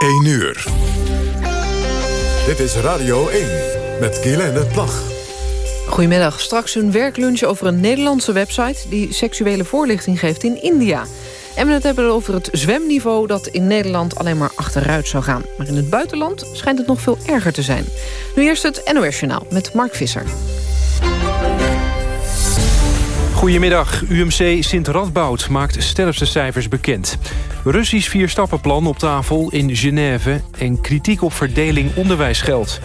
1 uur. Dit is Radio 1 met Guylaine Plag. Goedemiddag. Straks een werklunch over een Nederlandse website... die seksuele voorlichting geeft in India. En we het hebben over het zwemniveau dat in Nederland alleen maar achteruit zou gaan. Maar in het buitenland schijnt het nog veel erger te zijn. Nu eerst het NOS Journaal met Mark Visser. Goedemiddag. UMC Sint-Radboud maakt sterftecijfers bekend. Russisch vierstappenplan op tafel in Genève... en kritiek op verdeling onderwijsgeld.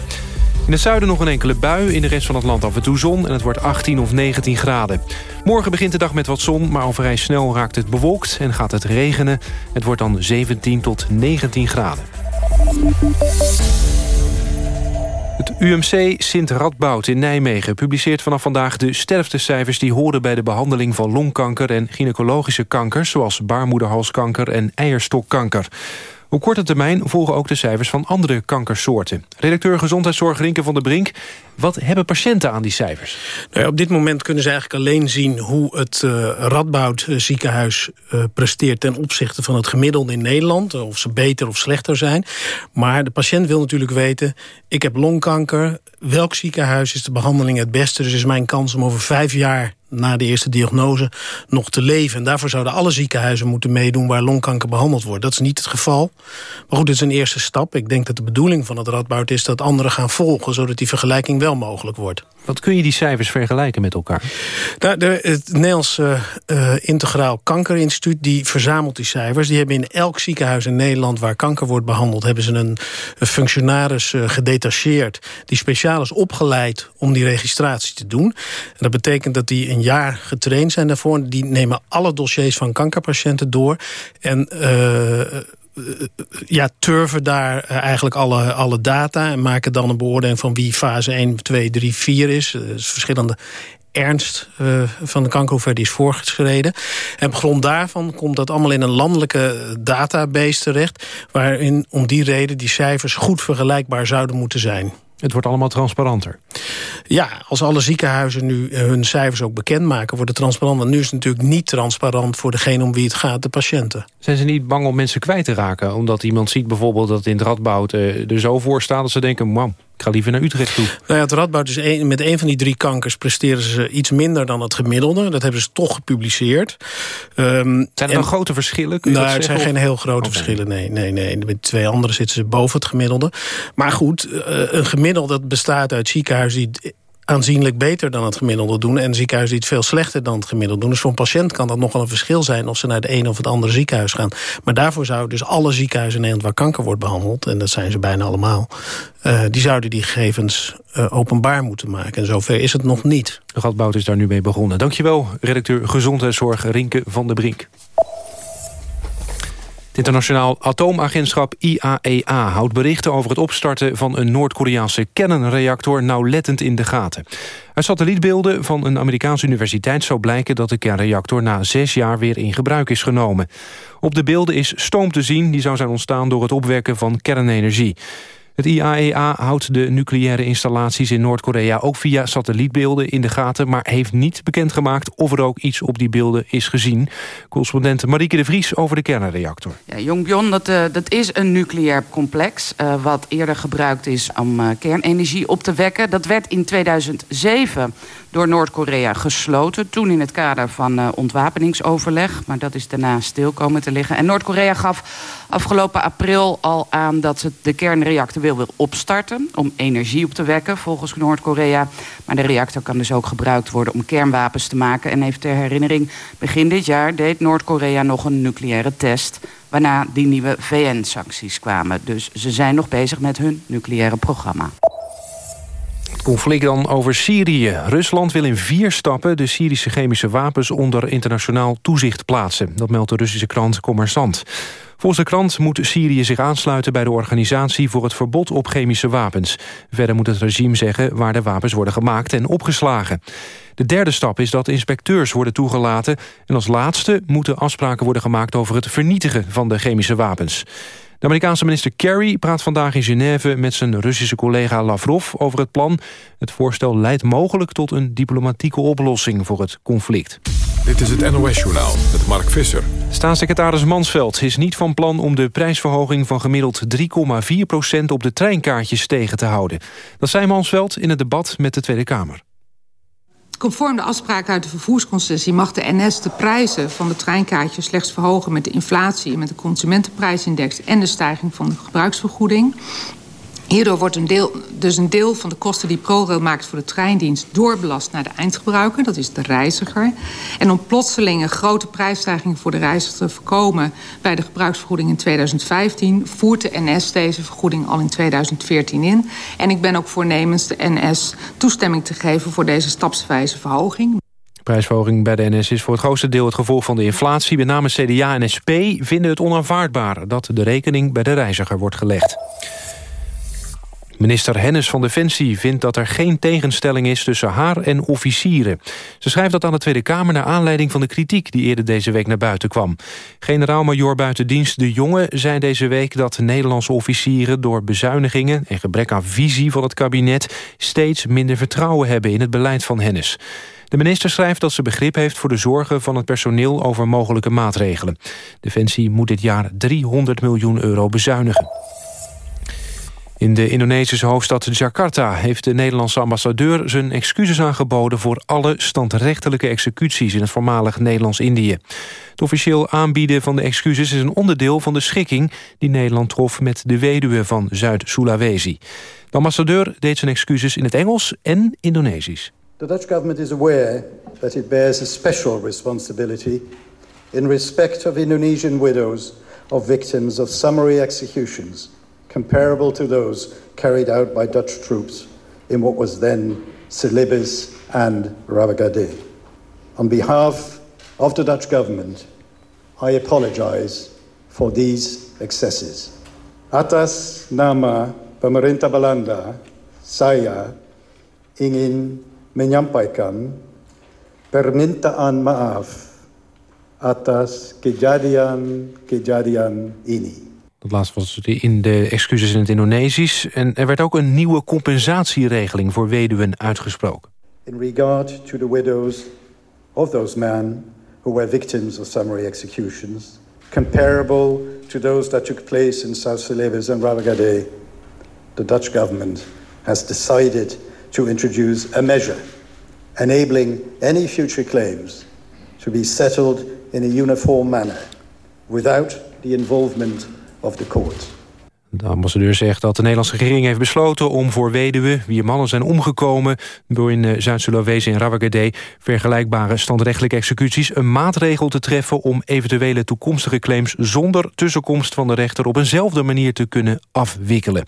In het zuiden nog een enkele bui, in de rest van het land af en toe zon... en het wordt 18 of 19 graden. Morgen begint de dag met wat zon, maar al vrij snel raakt het bewolkt... en gaat het regenen. Het wordt dan 17 tot 19 graden. Het UMC Sint Radboud in Nijmegen publiceert vanaf vandaag de sterftecijfers die horen bij de behandeling van longkanker en gynaecologische kankers zoals baarmoederhalskanker en eierstokkanker. Op korte termijn volgen ook de cijfers van andere kankersoorten. Redacteur Gezondheidszorg Rinke van der Brink. Wat hebben patiënten aan die cijfers? Nou op dit moment kunnen ze eigenlijk alleen zien... hoe het uh, Radboud ziekenhuis uh, presteert ten opzichte van het gemiddelde in Nederland. Of ze beter of slechter zijn. Maar de patiënt wil natuurlijk weten... ik heb longkanker, welk ziekenhuis is de behandeling het beste? Dus is mijn kans om over vijf jaar na de eerste diagnose nog te leven. En daarvoor zouden alle ziekenhuizen moeten meedoen waar longkanker behandeld wordt. Dat is niet het geval. Maar goed, dit is een eerste stap. Ik denk dat de bedoeling van het Radboud is dat anderen gaan volgen... zodat die vergelijking wel mogelijk wordt. Wat kun je die cijfers vergelijken met elkaar? Nou, de, het Nederlands uh, Integraal Kankerinstituut die verzamelt die cijfers. Die hebben in elk ziekenhuis in Nederland waar kanker wordt behandeld... hebben ze een, functionaris uh, gedetacheerd... die speciaal is opgeleid om die registratie te doen. En dat betekent dat die een jaar getraind zijn daarvoor. Die nemen alle dossiers van kankerpatiënten door... en ja, turven daar eigenlijk alle, alle data... en maken dan een beoordeling van wie fase 1, 2, 3, 4 is. Dus verschillende ernst uh, van de kanker, die is voorgeschreden. En op grond daarvan komt dat allemaal in een landelijke database terecht... waarin om die reden die cijfers goed vergelijkbaar zouden moeten zijn. Het wordt allemaal transparanter. Ja, als alle ziekenhuizen nu hun cijfers ook bekendmaken... wordt het transparant. Want nu is het natuurlijk niet transparant voor degene om wie het gaat, de patiënten. Zijn ze niet bang om mensen kwijt te raken? Omdat iemand ziet bijvoorbeeld dat in het Radboud uh, er zo voor staat... dat ze denken, man, ik ga liever naar Utrecht toe. Nou ja, het Radboud is een, met een van die drie kankers presteren ze iets minder dan het gemiddelde. Dat hebben ze toch gepubliceerd. Um, zijn er dan grote verschillen? Nou, het zijn geen heel grote verschillen. Nee, nee, nee. Met twee anderen zitten ze boven het gemiddelde. Maar goed, uh, een gemiddelde dat bestaat uit ziekenhuizen die aanzienlijk beter dan het gemiddelde doen... en ziekenhuizen die het veel slechter dan het gemiddelde doen. Dus voor een patiënt kan dat nogal een verschil zijn... of ze naar het ene of het andere ziekenhuis gaan. Maar daarvoor zouden dus alle ziekenhuizen in Nederland... waar kanker wordt behandeld, en dat zijn ze bijna allemaal... Uh, die zouden die gegevens uh, openbaar moeten maken. En zover is het nog niet. Radboud is daar nu mee begonnen. Dankjewel, redacteur Gezondheidszorg Rinke van der Brink. Het internationaal atoomagentschap IAEA houdt berichten over het opstarten van een Noord-Koreaanse kernreactor nauwlettend in de gaten. Uit satellietbeelden van een Amerikaanse universiteit zou blijken dat de kernreactor na zes jaar weer in gebruik is genomen. Op de beelden is stoom te zien die zou zijn ontstaan door het opwekken van kernenergie. Het IAEA e houdt de nucleaire installaties in Noord-Korea... ook via satellietbeelden in de gaten... maar heeft niet bekendgemaakt of er ook iets op die beelden is gezien. Correspondent Marieke de Vries over de kernreactor. Ja, Jongbyon, dat, uh, dat is een nucleair complex... Uh, wat eerder gebruikt is om uh, kernenergie op te wekken. Dat werd in 2007 door Noord-Korea gesloten. Toen in het kader van uh, ontwapeningsoverleg. Maar dat is daarna stil komen te liggen. En Noord-Korea gaf afgelopen april al aan dat ze de kernreactor wil, wil opstarten. Om energie op te wekken, volgens Noord-Korea. Maar de reactor kan dus ook gebruikt worden om kernwapens te maken. En even ter herinnering, begin dit jaar deed Noord-Korea nog een nucleaire test waarna die nieuwe VN-sancties kwamen. Dus ze zijn nog bezig met hun nucleaire programma. Conflict dan over Syrië. Rusland wil in vier stappen de Syrische chemische wapens onder internationaal toezicht plaatsen. Dat meldt de Russische krant Commerçant. Volgens de krant moet Syrië zich aansluiten bij de organisatie voor het verbod op chemische wapens. Verder moet het regime zeggen waar de wapens worden gemaakt en opgeslagen. De derde stap is dat inspecteurs worden toegelaten. En als laatste moeten afspraken worden gemaakt over het vernietigen van de chemische wapens. De Amerikaanse minister Kerry praat vandaag in Genève met zijn Russische collega Lavrov over het plan. Het voorstel leidt mogelijk tot een diplomatieke oplossing voor het conflict. Dit is het NOS-journaal met Mark Visser. Staatssecretaris Mansveld is niet van plan om de prijsverhoging van gemiddeld 3,4% op de treinkaartjes tegen te houden. Dat zei Mansveld in het debat met de Tweede Kamer. Conform de afspraak uit de vervoersconcessie mag de NS de prijzen van de treinkaartjes slechts verhogen met de inflatie, met de consumentenprijsindex en de stijging van de gebruiksvergoeding. Hierdoor wordt een deel, dus een deel van de kosten die ProRail maakt voor de treindienst doorbelast naar de eindgebruiker, dat is de reiziger. En om plotseling grote prijsstijging voor de reiziger te voorkomen bij de gebruiksvergoeding in 2015, voert de NS deze vergoeding al in 2014 in. En ik ben ook voornemens de NS toestemming te geven voor deze stapswijze verhoging. De prijsverhoging bij de NS is voor het grootste deel het gevolg van de inflatie. Met name CDA en SP vinden het onaanvaardbaar dat de rekening bij de reiziger wordt gelegd. Minister Hennis van Defensie vindt dat er geen tegenstelling is tussen haar en officieren. Ze schrijft dat aan de Tweede Kamer naar aanleiding van de kritiek die eerder deze week naar buiten kwam. Generaal-majoor buitendienst De Jonge zei deze week dat Nederlandse officieren door bezuinigingen en gebrek aan visie van het kabinet steeds minder vertrouwen hebben in het beleid van Hennis. De minister schrijft dat ze begrip heeft voor de zorgen van het personeel over mogelijke maatregelen. Defensie moet dit jaar 300 miljoen euro bezuinigen. In de Indonesische hoofdstad Jakarta heeft de Nederlandse ambassadeur zijn excuses aangeboden voor alle standrechtelijke executies in het voormalig Nederlands-Indië. Het officieel aanbieden van de excuses is een onderdeel van de schikking die Nederland trof met de weduwe van Zuid-Sulawesi. De ambassadeur deed zijn excuses in het Engels en Indonesisch. The Dutch government is aware that it bears a special responsibility in respect of Indonesian widows of victims of summary executions comparable to those carried out by Dutch troops in what was then Celebes and Ravagade. On behalf of the Dutch government, I apologize for these excesses. Atas nama pemerintah Belanda, saya ingin menyampaikan permintaan maaf atas kejadian-kejadian ini. Dat laatste was in de excuses in het Indonesisch. En er werd ook een nieuwe compensatieregeling voor weduwen uitgesproken. In regard to the widows of those men who were victims of summary executions, comparable to those that took place in South Celebes and Ravagade, the Dutch government has decided to introduce a measure enabling any future claims to be settled in a uniform manner without the involvement of the court. De ambassadeur zegt dat de Nederlandse regering heeft besloten om voor weduwen... wier mannen zijn omgekomen door in eh, Zuid-Sulawesi en Rawagede... vergelijkbare standrechtelijke executies... een maatregel te treffen om eventuele toekomstige claims... zonder tussenkomst van de rechter op eenzelfde manier te kunnen afwikkelen.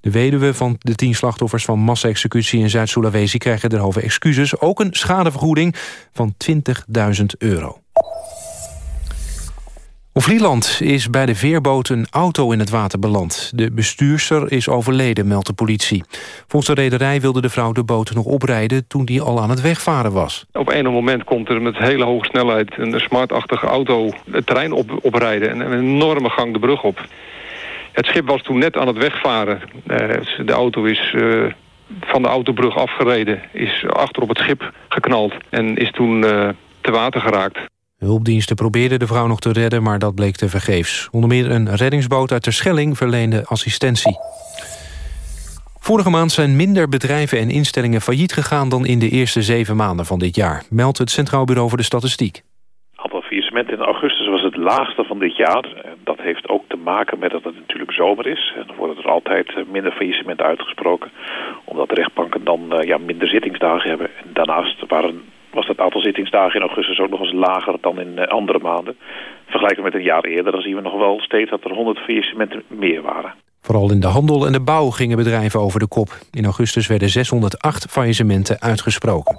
De weduwe van de tien slachtoffers van massa-executie in Zuid-Sulawesi... krijgen derhalve excuses, ook een schadevergoeding van 20.000 euro. Op Vlieland is bij de veerboot een auto in het water beland. De bestuurster is overleden, meldt de politie. Volgens de rederij wilde de vrouw de boot nog oprijden... toen die al aan het wegvaren was. Op een moment komt er met hele hoge snelheid... een smartachtige auto het terrein op, oprijden... en een enorme gang de brug op. Het schip was toen net aan het wegvaren. Eh, de auto is... Uh, van de autobrug afgereden, is achter op het schip geknald en is toen uh, te water geraakt. Hulpdiensten probeerden de vrouw nog te redden, maar dat bleek te vergeefs. Onder meer een reddingsboot uit Terschelling verleende assistentie. Vorige maand zijn minder bedrijven en instellingen failliet gegaan... dan in de eerste zeven maanden van dit jaar, meldt het Centraal Bureau voor de Statistiek. Aantal faillissementen in augustus was het laagste van dit jaar. Dat heeft ook te maken met dat het natuurlijk zomer is. En dan worden er altijd eh, minder faillissementen uitgesproken. Omdat de rechtbanken dan eh, ja, minder zittingsdagen hebben. En daarnaast waren was het aantal zittingsdagen in augustus ook nog eens lager dan in eh, andere maanden. Vergelijken met een jaar eerder, dan zien we nog wel steeds dat er 100 faillissementen meer waren. Vooral in de handel en de bouw gingen bedrijven over de kop. In augustus werden 608 faillissementen uitgesproken.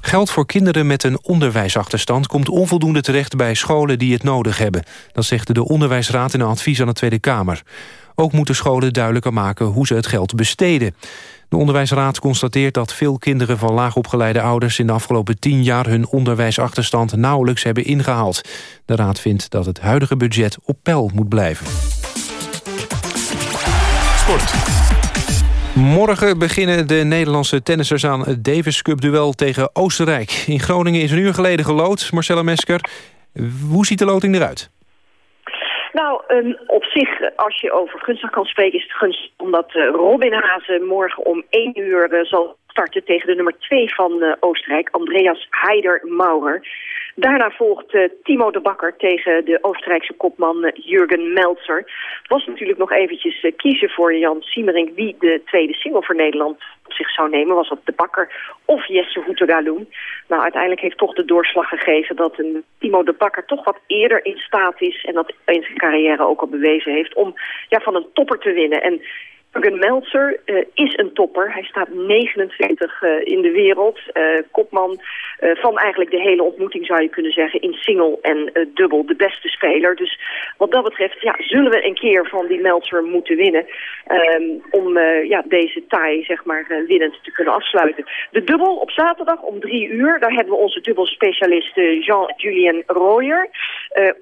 Geld voor kinderen met een onderwijsachterstand komt onvoldoende terecht bij scholen die het nodig hebben. Dat zegt de Onderwijsraad in een advies aan de Tweede Kamer. Ook moeten scholen duidelijker maken hoe ze het geld besteden. De Onderwijsraad constateert dat veel kinderen van laagopgeleide ouders... in de afgelopen tien jaar hun onderwijsachterstand nauwelijks hebben ingehaald. De raad vindt dat het huidige budget op peil moet blijven. Sport. Morgen beginnen de Nederlandse tennissers aan het Davis Cup duel tegen Oostenrijk. In Groningen is een uur geleden gelood, Marcella Mesker. Hoe ziet de loting eruit? Nou, um, op zich, als je over gunstig kan spreken, is het gunstig omdat uh, Robin Hazen morgen om 1 uur uh, zal starten tegen de nummer 2 van uh, Oostenrijk, Andreas Heider-Maurer. Daarna volgt uh, Timo de Bakker tegen de Oostenrijkse kopman uh, Jurgen Meltzer. Was natuurlijk nog eventjes uh, kiezen voor Jan Siemering wie de tweede single voor Nederland op zich zou nemen. Was dat de Bakker of Jesse Hoetegaloen? Nou, uiteindelijk heeft toch de doorslag gegeven dat een Timo de Bakker toch wat eerder in staat is... en dat in zijn carrière ook al bewezen heeft om ja, van een topper te winnen. En Jurgen Meltzer uh, is een topper. Hij staat 29 uh, in de wereld. Uh, kopman van eigenlijk de hele ontmoeting zou je kunnen zeggen. In single en dubbel de beste speler. Dus wat dat betreft ja, zullen we een keer van die Meltzer moeten winnen. Um, om ja, deze taai zeg maar winnend te kunnen afsluiten. De dubbel op zaterdag om drie uur. Daar hebben we onze dubbelspecialist Jean-Julien Royer.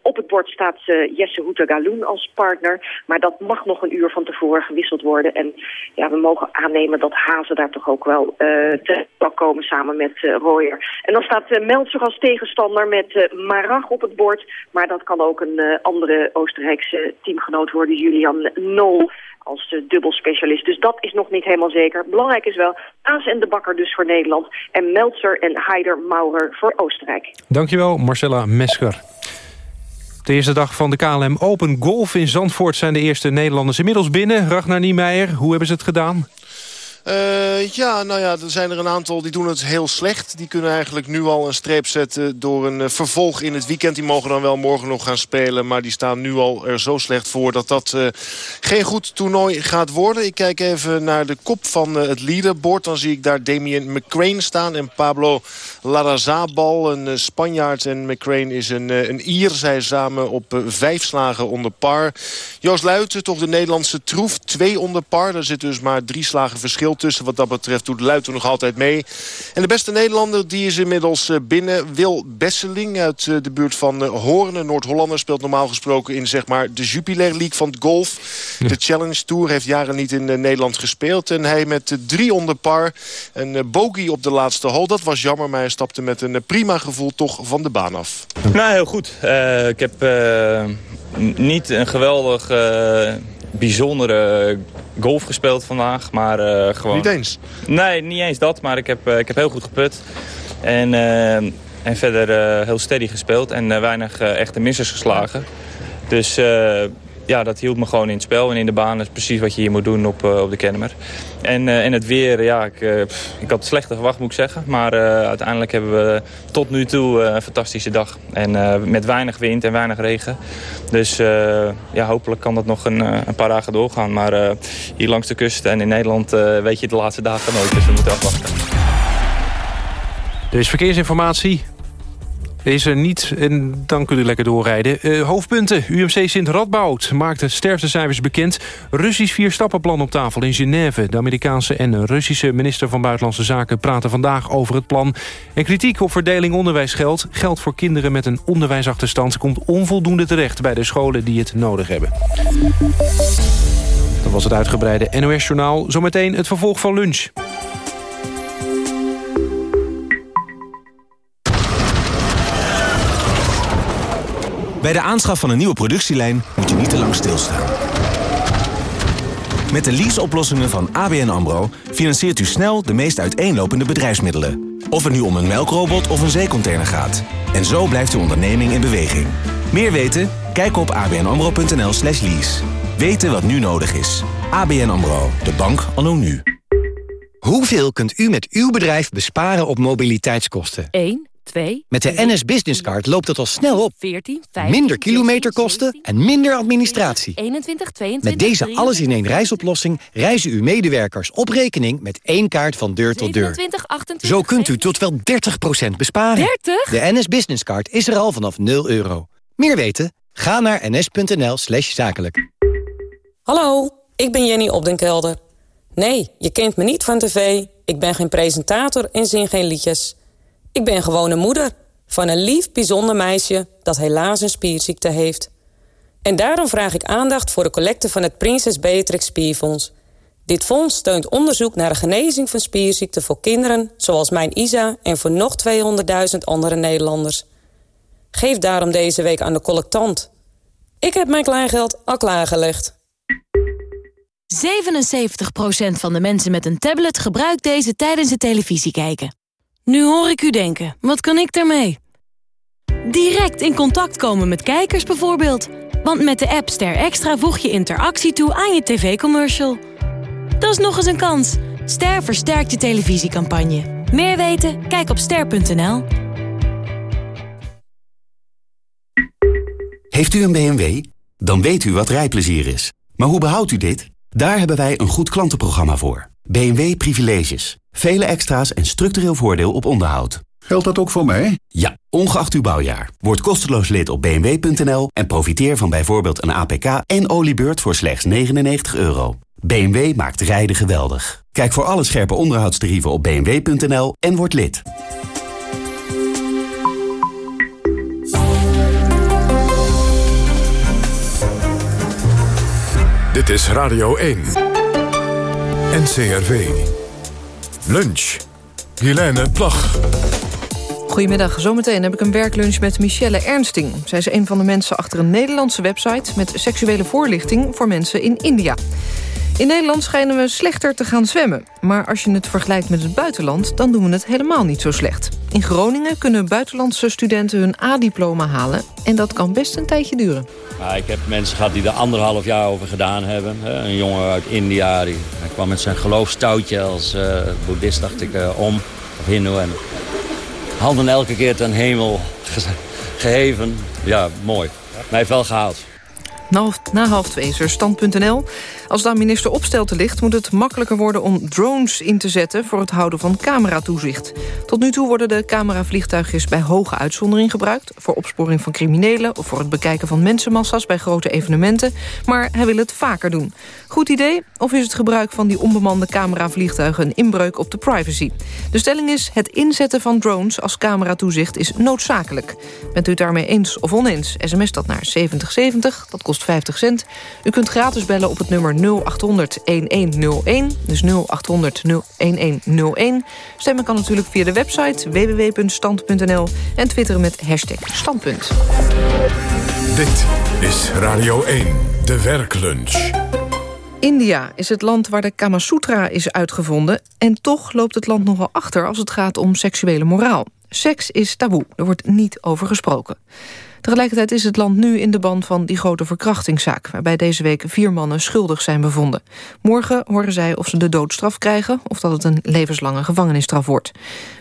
Op het bord staat Jesse Hoetegaloen als partner. Maar dat mag nog een uur van tevoren gewisseld worden. En ja, we mogen aannemen dat Hazen daar toch ook wel uh, te zal komen samen met Royer. En dan staat Meltzer als tegenstander met Marag op het bord. Maar dat kan ook een andere Oostenrijkse teamgenoot worden, Julian Nol als uh, dubbelspecialist. Dus dat is nog niet helemaal zeker. Belangrijk is wel Aas en de Bakker dus voor Nederland... en Meltzer en Heider Maurer voor Oostenrijk. Dankjewel, Marcella Mesker. De eerste dag van de KLM Open Golf in Zandvoort... zijn de eerste Nederlanders inmiddels binnen. Ragnar Niemeyer, hoe hebben ze het gedaan? Uh, ja, nou ja, er zijn er een aantal die doen het heel slecht. Die kunnen eigenlijk nu al een streep zetten door een uh, vervolg in het weekend. Die mogen dan wel morgen nog gaan spelen. Maar die staan nu al er zo slecht voor dat dat uh, geen goed toernooi gaat worden. Ik kijk even naar de kop van het leaderboard. Dan zie ik daar Damien McCrane staan en Pablo Larrazabal. Een Spanjaard en McCrane is een, een Ier. Zij samen op vijf slagen onder par. Joost Luiten, toch de Nederlandse troef. Twee onder par. Er zit dus maar drie slagen verschil tussen. Wat dat betreft doet Luiten nog altijd mee. En de beste Nederlander die is inmiddels binnen. Wil Besseling uit de buurt van Hoorn. Noord-Hollander speelt normaal gesproken in zeg maar, de Jupiler League van het golf. De Challenge Tour heeft jaren niet in Nederland gespeeld. En hij met drie onder par. Een bogey op de laatste hole. Dat was jammer, maar hij stapte met een prima gevoel toch van de baan af. Nou, heel goed. Uh, ik heb uh, niet een geweldig... Uh bijzondere golf gespeeld vandaag. Maar, uh, gewoon... Niet eens? Nee, niet eens dat. Maar ik heb, uh, ik heb heel goed geput. En, uh, en verder heel steady gespeeld. En weinig echte missers geslagen. Dus ja, dat hield me gewoon in het spel en in de baan. Is precies wat je hier moet doen op, uh, op de Kennemer. En, uh, en het weer, ja, ik, uh, ik had slechter gewacht moet ik zeggen. Maar uiteindelijk hebben we tot nu toe een fantastische dag. En met weinig wind en weinig regen. Dus ja, hopelijk kan dat nog een, een paar dagen doorgaan. Maar hier langs de kust en in Nederland weet je de laatste dagen nooit. Dus we moeten afwachten. Er is verkeersinformatie is er niet en dan kunt u lekker doorrijden. Uh, hoofdpunten. UMC Sint Radboud maakt de sterftecijfers bekend. Russisch vierstappenplan op tafel in Genève. De Amerikaanse en Russische minister van Buitenlandse Zaken... praten vandaag over het plan. En kritiek op verdeling onderwijsgeld. Geld voor kinderen met een onderwijsachterstand... komt onvoldoende terecht bij de scholen die het nodig hebben. Dat was het uitgebreide NOS-journaal. Zometeen het vervolg van lunch. Bij de aanschaf van een nieuwe productielijn moet je niet te lang stilstaan. Met de leaseoplossingen van ABN AMRO financiert u snel de meest uiteenlopende bedrijfsmiddelen. Of het nu om een melkrobot of een zeecontainer gaat. En zo blijft uw onderneming in beweging. Meer weten? Kijk op abnamro.nl slash lease. Weten wat nu nodig is. ABN AMRO, de bank anno nu. Hoeveel kunt u met uw bedrijf besparen op mobiliteitskosten? 1. 2, Met de NS Business Card loopt het al snel op. 14, 15, minder kilometerkosten 16, en minder administratie. 21, 22, Met deze alles-in-één reisoplossing reizen uw medewerkers op rekening met één kaart van deur tot deur. 27, 28, Zo kunt u tot wel 30% besparen. 30? De NS Business Card is er al vanaf 0 euro. Meer weten? Ga naar ns.nl slash zakelijk. Hallo, ik ben Jenny Opdenkelder. Nee, je kent me niet van tv. Ik ben geen presentator en zing geen liedjes. Ik ben gewoon moeder van een lief, bijzonder meisje... dat helaas een spierziekte heeft. En daarom vraag ik aandacht voor de collecte van het Prinses Beatrix Spierfonds. Dit fonds steunt onderzoek naar de genezing van spierziekten voor kinderen... zoals mijn Isa en voor nog 200.000 andere Nederlanders. Geef daarom deze week aan de collectant. Ik heb mijn kleingeld al klaargelegd. 77% van de mensen met een tablet gebruikt deze tijdens het televisie kijken. Nu hoor ik u denken, wat kan ik daarmee? Direct in contact komen met kijkers bijvoorbeeld. Want met de app Ster Extra voeg je interactie toe aan je tv-commercial. Dat is nog eens een kans. Ster versterkt je televisiecampagne. Meer weten? Kijk op ster.nl. Heeft u een BMW? Dan weet u wat rijplezier is. Maar hoe behoudt u dit? Daar hebben wij een goed klantenprogramma voor. BMW Privileges. Vele extra's en structureel voordeel op onderhoud. Geldt dat ook voor mij? Ja, ongeacht uw bouwjaar. Word kosteloos lid op bmw.nl en profiteer van bijvoorbeeld een APK en oliebeurt voor slechts 99 euro. BMW maakt rijden geweldig. Kijk voor alle scherpe onderhoudstarieven op bmw.nl en word lid. Dit is Radio 1. NCRV. Lunch. Helene Plag. Goedemiddag, zometeen heb ik een werklunch met Michelle Ernsting. Zij is een van de mensen achter een Nederlandse website... met seksuele voorlichting voor mensen in India. In Nederland schijnen we slechter te gaan zwemmen. Maar als je het vergelijkt met het buitenland... dan doen we het helemaal niet zo slecht. In Groningen kunnen buitenlandse studenten hun A-diploma halen... en dat kan best een tijdje duren. Ja, ik heb mensen gehad die er anderhalf jaar over gedaan hebben. Een jongen uit India die hij kwam met zijn geloofstoutje als uh, boeddhist, dacht ik, uh, om. Of hindoe. En handen elke keer ten hemel geheven. Ja, mooi. Hij heeft wel gehaald. Na, half twee is er stand.nl. Als daar minister Opstelten ligt, moet het makkelijker worden om drones in te zetten voor het houden van cameratoezicht. Tot nu toe worden de cameravliegtuigjes bij hoge uitzondering gebruikt, voor opsporing van criminelen of voor het bekijken van mensenmassa's bij grote evenementen, maar hij wil het vaker doen. Goed idee? Of is het gebruik van die onbemande cameravliegtuigen een inbreuk op de privacy? De stelling is, het inzetten van drones als cameratoezicht is noodzakelijk. Bent u het daarmee eens of oneens? SMS dat naar 7070, dat kost 50 cent. U kunt gratis bellen op het nummer 0800 1101. Dus 0800 1101. Stemmen kan natuurlijk via de website www.stand.nl en twitteren met hashtag standpunt. Dit is Radio 1, de werklunch. India is het land waar de Kama Sutra is uitgevonden... en toch loopt het land nogal achter als het gaat om seksuele moraal. Seks is taboe, er wordt niet over gesproken. Tegelijkertijd is het land nu in de band van die grote verkrachtingszaak... waarbij deze week vier mannen schuldig zijn bevonden. Morgen horen zij of ze de doodstraf krijgen... of dat het een levenslange gevangenisstraf wordt.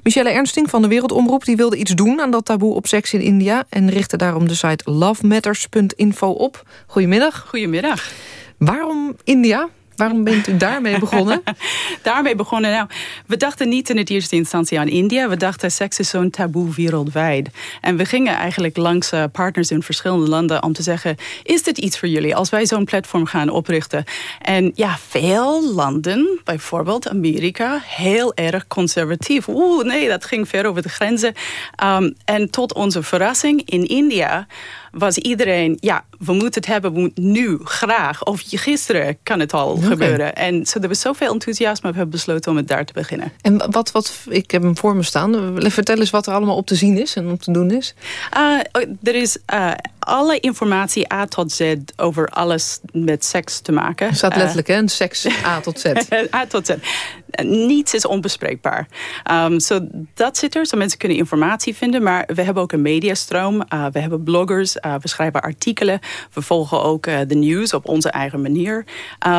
Michelle Ernsting van de Wereldomroep die wilde iets doen... aan dat taboe op seks in India... en richtte daarom de site lovematters.info op. Goedemiddag. Goedemiddag. Waarom India? Waarom bent u daarmee begonnen? daarmee begonnen? Nou, we dachten niet in het eerste instantie aan India. We dachten seks is zo'n taboe wereldwijd. En we gingen eigenlijk langs uh, partners in verschillende landen om te zeggen... is dit iets voor jullie als wij zo'n platform gaan oprichten? En ja, veel landen, bijvoorbeeld Amerika, heel erg conservatief. Oeh, nee, dat ging ver over de grenzen. Um, en tot onze verrassing in India was iedereen, ja, we moeten het hebben, we moeten nu, graag. Of gisteren kan het al okay. gebeuren. En zo, er was zoveel enthousiasme, we hebben besloten om het daar te beginnen. En wat, wat ik heb hem voor me staan. Vertel eens wat er allemaal op te zien is en om te doen is. Uh, er is uh, alle informatie A tot Z over alles met seks te maken. Het staat letterlijk, uh, hè? Seks A tot Z. A tot Z. Niets is onbespreekbaar. Um, so, dat zit er, zo mensen kunnen informatie vinden. Maar we hebben ook een mediastroom. Uh, we hebben bloggers, uh, we schrijven artikelen. We volgen ook de nieuws op onze eigen manier.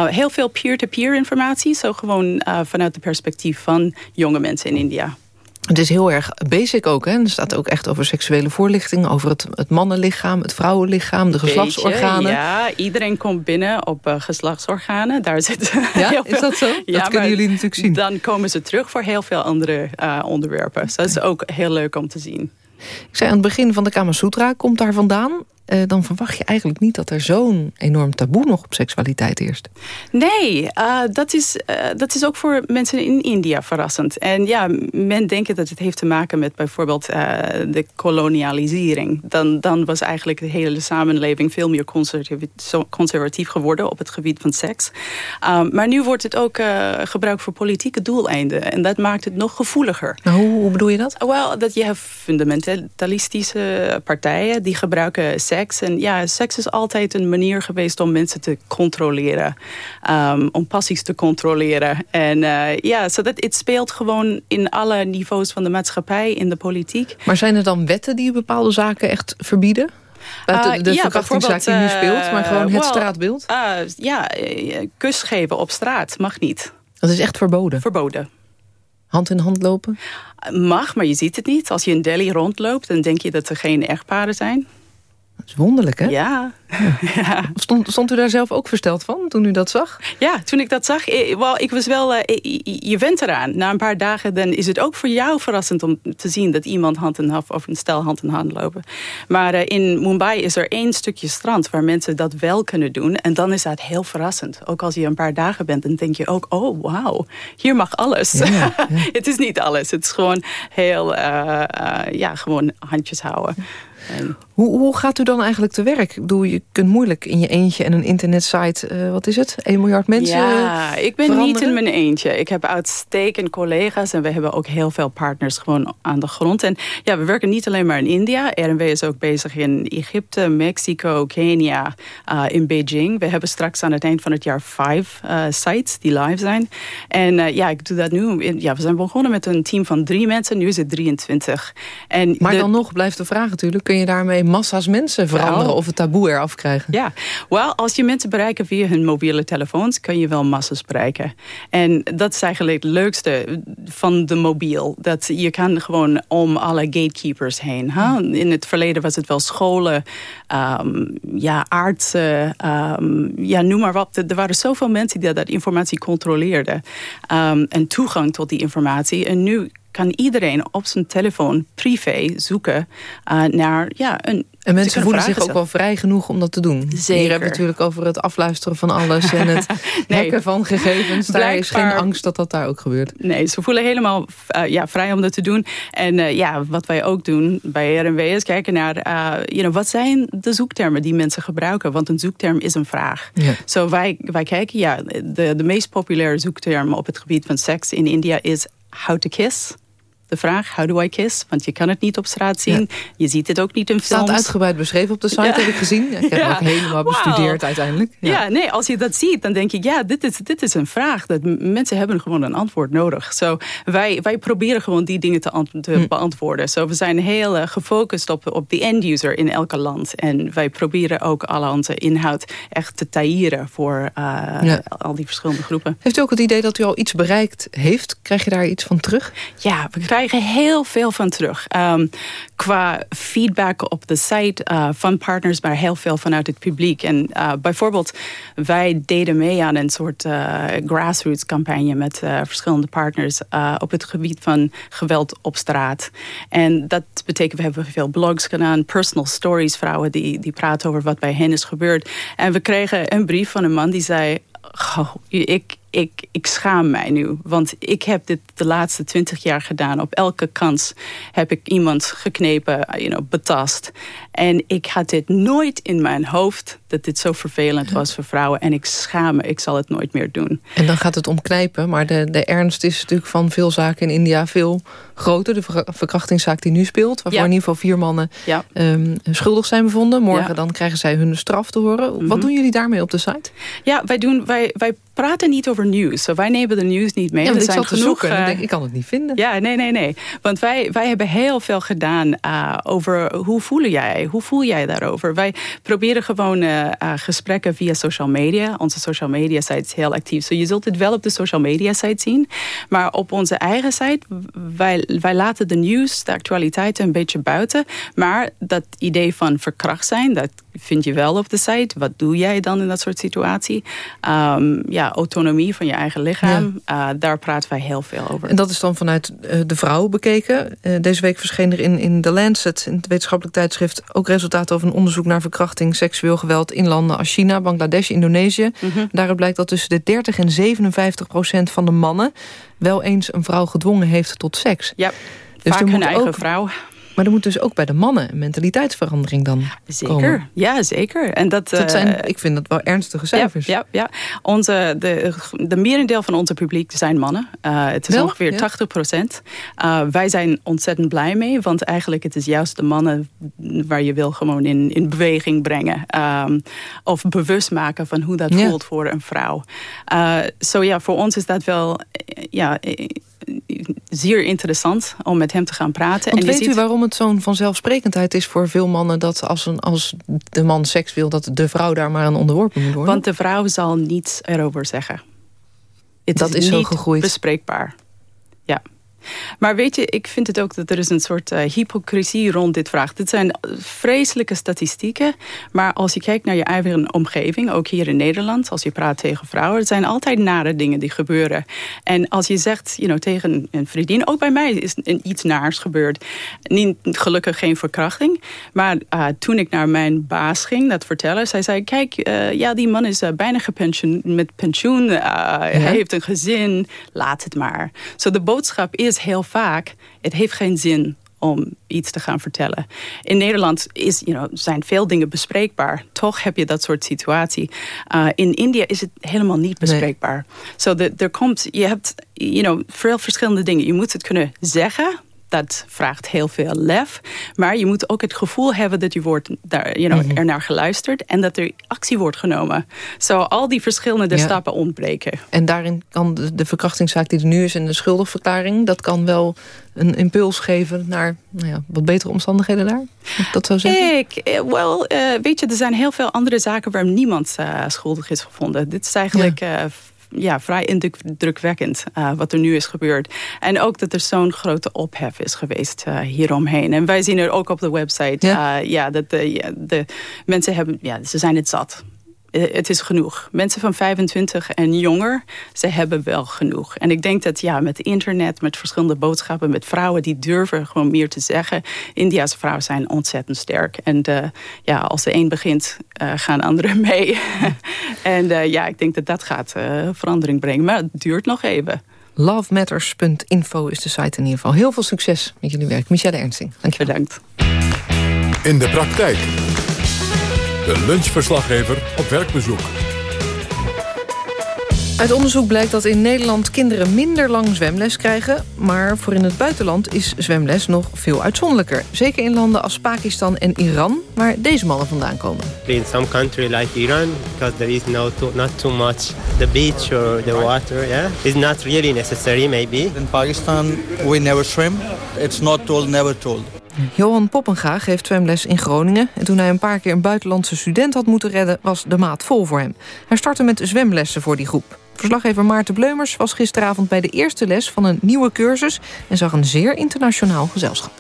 heel veel peer-to-peer -peer informatie. Zo gewoon vanuit het perspectief van jonge mensen in India. Het is heel erg basic ook. Hè? Er staat ook echt over seksuele voorlichting. Over het, het mannenlichaam, het vrouwenlichaam, de geslachtsorganen. Beetje, ja, iedereen komt binnen op uh, geslachtsorganen. Daar zit ja, heel is dat zo? Ja, dat kunnen jullie natuurlijk zien. Dan komen ze terug voor heel veel andere uh, onderwerpen. Dus dat is ook heel leuk om te zien. Ik zei aan het begin van de Kama Sutra komt daar vandaan. Uh, dan verwacht je eigenlijk niet dat er zo'n enorm taboe nog op seksualiteit eerst. Nee, uh, dat, is, uh, dat is ook voor mensen in India verrassend. En ja, men denkt dat het heeft te maken met bijvoorbeeld de kolonialisering. Dan, dan was eigenlijk de hele samenleving veel meer conservatief, conservatief geworden op het gebied van seks. Um, maar nu wordt het ook gebruikt voor politieke doeleinden. En dat maakt het nog gevoeliger. Nou, hoe, hoe bedoel je dat? Wel, dat je hebt fundamentalistische partijen die gebruiken seks. En ja, seks is altijd een manier geweest om mensen te controleren. Um, om passies te controleren. En uh, ja, zodat het speelt gewoon in alle niveaus van de maatschappij, in de politiek. Maar zijn er dan wetten die bepaalde zaken echt verbieden? Buiten de, de uh, ja, verkrachtingszaak die nu speelt, maar gewoon het well, straatbeeld? Uh, ja, kus geven op straat mag niet. Dat is echt verboden? Verboden. Hand in hand lopen? Mag, maar je ziet het niet. Als je in Delhi rondloopt, dan denk je dat er geen echtparen zijn. Dat is wonderlijk, hè? Ja. ja. Stond, stond u daar zelf ook versteld van, toen u dat zag? Ja, toen ik dat zag, ik, well, ik was wel... Uh, je went eraan. Na een paar dagen dan is het ook voor jou verrassend... om te zien dat iemand hand in hand of een stel hand in hand lopen. Maar uh, in Mumbai is er één stukje strand... waar mensen dat wel kunnen doen. En dan is dat heel verrassend. Ook als je een paar dagen bent, dan denk je ook... oh, wauw, hier mag alles. Ja, ja. het is niet alles. Het is gewoon heel... Uh, ja, gewoon handjes houden. En... Hoe, hoe gaat u dan eigenlijk te werk? Doe je kunt moeilijk in je eentje en een internetsite, uh, wat is het, 1 miljard mensen Ja, ik ben veranderen? niet in mijn eentje. Ik heb uitstekend collega's en we hebben ook heel veel partners gewoon aan de grond. En ja, we werken niet alleen maar in India. RNW is ook bezig in Egypte, Mexico, Kenia, uh, in Beijing. We hebben straks aan het eind van het jaar vijf uh, sites die live zijn. En ja, ik doe dat nu. Ja, we zijn begonnen met een team van drie mensen, nu is het 23. En maar de... dan nog blijft de vraag natuurlijk, kun je daarmee massa's mensen veranderen well, of het taboe eraf krijgen? Ja, wel, als je mensen bereiken via hun mobiele telefoons, kun je wel massa's bereiken. En dat is eigenlijk het leukste van de mobiel. Dat je kan gewoon om alle gatekeepers heen. Huh? In het verleden was het wel scholen, um, ja, artsen, um, ja, noem maar wat. Er waren zoveel mensen die dat informatie controleerden. Um, en toegang tot die informatie. En nu kan iedereen op zijn telefoon privé zoeken uh, naar ja, een en mensen voelen zich ook wel vrij genoeg om dat te doen. Zeker. Hier hebben natuurlijk over het afluisteren van alles en het nee. hacken van gegevens. Daar Blijkbaar, is geen angst dat dat daar ook gebeurt. Nee, ze voelen helemaal uh, ja, vrij om dat te doen. En uh, ja, wat wij ook doen bij RNW is kijken naar... You know, wat zijn de zoektermen die mensen gebruiken? Want een zoekterm is een vraag. Ja. So wij, wij kijken, ja, de, de meest populaire zoekterm op het gebied van seks in India is how to kiss de vraag, how do I kiss? Want je kan het niet op straat zien. Ja. Je ziet het ook niet in films. staat uitgebreid beschreven op de site, ja. heb ik gezien. Ik heb ja. ook helemaal wow. bestudeerd uiteindelijk. Ja. nee, als je dat ziet, dan denk ik... ja, dit is, dit is een vraag. Dat mensen hebben gewoon een antwoord nodig. So, wij, wij proberen gewoon die dingen te, te hm. beantwoorden. So, we zijn heel uh, gefocust op, op de end-user in elke land. En wij proberen ook alle onze inhoud echt te tailleren... voor uh, al die verschillende groepen. Heeft u ook het idee dat u al iets bereikt heeft? Krijg je daar iets van terug? Ja, we krijgen heel veel van terug. Um, qua feedback op de site uh, van partners, maar heel veel vanuit het publiek. En uh, bijvoorbeeld, wij deden mee aan een soort uh, grassroots campagne met verschillende partners op het gebied van geweld op straat. En dat betekent, we hebben veel blogs gedaan, personal stories, vrouwen die, die praten over wat bij hen is gebeurd. En we kregen een brief van een man die zei, ik, ik, ik schaam mij nu. Want ik heb dit de laatste twintig jaar gedaan. Op elke kans heb ik iemand geknepen, you know, betast. En ik had dit nooit in mijn hoofd dat dit zo vervelend was voor vrouwen. En ik schaam me, ik zal het nooit meer doen. En dan gaat het om knijpen. Maar de, de ernst is natuurlijk van veel zaken in India veel groter. De verkrachtingszaak die nu speelt. Waarvoor ja. in ieder geval vier mannen ja. um, schuldig zijn bevonden. Morgen ja. dan krijgen zij hun straf te horen. Mm -hmm. Wat doen jullie daarmee op de site? Ja, wij, doen, wij, wij praten niet over nieuws. So wij nemen de nieuws niet mee. Ja, ik zat te zoeken uh, en denk, ik kan het niet vinden. Ja, nee, nee, nee. Want wij, wij hebben heel veel gedaan uh, over hoe voel jij? Hoe voel jij daarover? Wij proberen gewoon uh, gesprekken via social media. Onze social media site is heel actief. So je zult het wel op de social media site zien. Maar op onze eigen site, wij, wij laten de nieuws, de actualiteiten een beetje buiten. Maar dat idee van verkracht zijn, dat vind je wel op de site. Wat doe jij dan in dat soort situatie? Ehm, ja, autonomie van je eigen lichaam. Eh, daar praten wij heel veel over. En dat is dan vanuit uh, de vrouw bekeken. Uh, deze week verscheen er in, in The Lancet, in het wetenschappelijk tijdschrift... ook resultaten over een onderzoek naar verkrachting, seksueel geweld... in landen als China, Bangladesh, Indonesië. Mm -hmm. Daaruit blijkt dat tussen de 30 en 57 procent van de mannen... wel eens een vrouw gedwongen heeft tot seks. Ja, dus vaak hun eigen ook... vrouw. Maar er moet dus ook bij de mannen een mentaliteitsverandering dan Zeker, komen. ja zeker. En dat, dat zijn, uh, ik vind dat wel ernstige cijfers. Ja, ja, ja. Onze, de, de merendeel van onze publiek zijn mannen. Uh, het is wel? ongeveer ja. 80 procent. Uh, wij zijn ontzettend blij mee, want eigenlijk het is juist de mannen waar je wil gewoon in, in beweging brengen. Um, of bewust maken van hoe dat ja. voelt voor een vrouw. Zo so ja, voor ons is dat wel... Ja, zeer interessant om met hem te gaan praten. Want en weet ziet... u waarom het zo'n vanzelfsprekendheid is voor veel mannen... dat als, een, als de man seks wil, dat de vrouw daar maar aan onderworpen moet worden? Want de vrouw zal niets erover zeggen. Het dat is, is zo gegroeid. bespreekbaar. Ja. Maar weet je, ik vind het ook dat er is een soort uh, hypocrisie rond dit vraag. Dit zijn vreselijke statistieken. Maar als je kijkt naar je eigen omgeving, ook hier in Nederland... als je praat tegen vrouwen, het zijn altijd nare dingen die gebeuren. En als je zegt you know, tegen een vriendin... ook bij mij is iets naars gebeurd. Niet, gelukkig geen verkrachting. Maar uh, toen ik naar mijn baas ging, dat vertellen... zij zei, kijk, uh, ja, die man is bijna gepensioen, met pensioen. Ja? Hij heeft een gezin, laat het maar. Zo so de boodschap is heel vaak, het heeft geen zin om iets te gaan vertellen. In Nederland is, you know, zijn veel dingen bespreekbaar. Toch heb je dat soort situatie. Uh, in India is het helemaal niet bespreekbaar. Zo nee. so er komt, je hebt you know, veel verschillende dingen. Je moet het kunnen zeggen dat vraagt heel veel lef. Maar je moet ook het gevoel hebben dat je wordt daar, you know, mm -hmm. er naar geluisterd... en dat er actie wordt genomen. Zo al die verschillende ja. stappen ontbreken. En daarin kan de, de, verkrachtingszaak die er nu is... en de schuldigverklaring, dat kan wel een impuls geven... naar nou ja, wat betere omstandigheden daar? Dat zou zeggen? Ik, wel, uh, weet je, er zijn heel veel andere zaken... waar niemand uh, schuldig is gevonden. Dit is eigenlijk... Ja. Uh, ja, vrij indrukwekkend uh, wat er nu is gebeurd. En ook dat er zo'n grote ophef is geweest uh, hieromheen. En wij zien er ook op de website ja. Uh, ja, dat de, de mensen hebben, ja, ze zijn het zat het is genoeg. Mensen van 25 en jonger, ze hebben wel genoeg. En ik denk dat ja, met internet, met verschillende boodschappen... met vrouwen die durven gewoon meer te zeggen... Indiaanse vrouwen zijn ontzettend sterk. En uh, ja, als de een begint, uh, gaan anderen mee. en uh, ja, ik denk dat dat gaat verandering brengen. Maar het duurt nog even. Lovematters.info is de site in ieder geval. Heel veel succes met jullie werk. Michelle Ernsting, dank je Bedankt. In de praktijk. De lunchverslaggever op werkbezoek. Uit onderzoek blijkt dat in Nederland kinderen minder lang zwemles krijgen... maar voor in het buitenland is zwemles nog veel uitzonderlijker. Zeker in landen als Pakistan en Iran, waar deze mannen vandaan komen. In some country like Iran, because there is no too, not too much the beach or the water, yeah, is not really necessary maybe. In Pakistan we never swim. It's not told, never told. Johan Poppenga geeft zwemles in Groningen. En toen hij een paar keer een buitenlandse student had moeten redden... was de maat vol voor hem. Hij startte met zwemlessen voor die groep. Verslaggever Maarten Bleumers was gisteravond bij de eerste les... van een nieuwe cursus en zag een zeer internationaal gezelschap.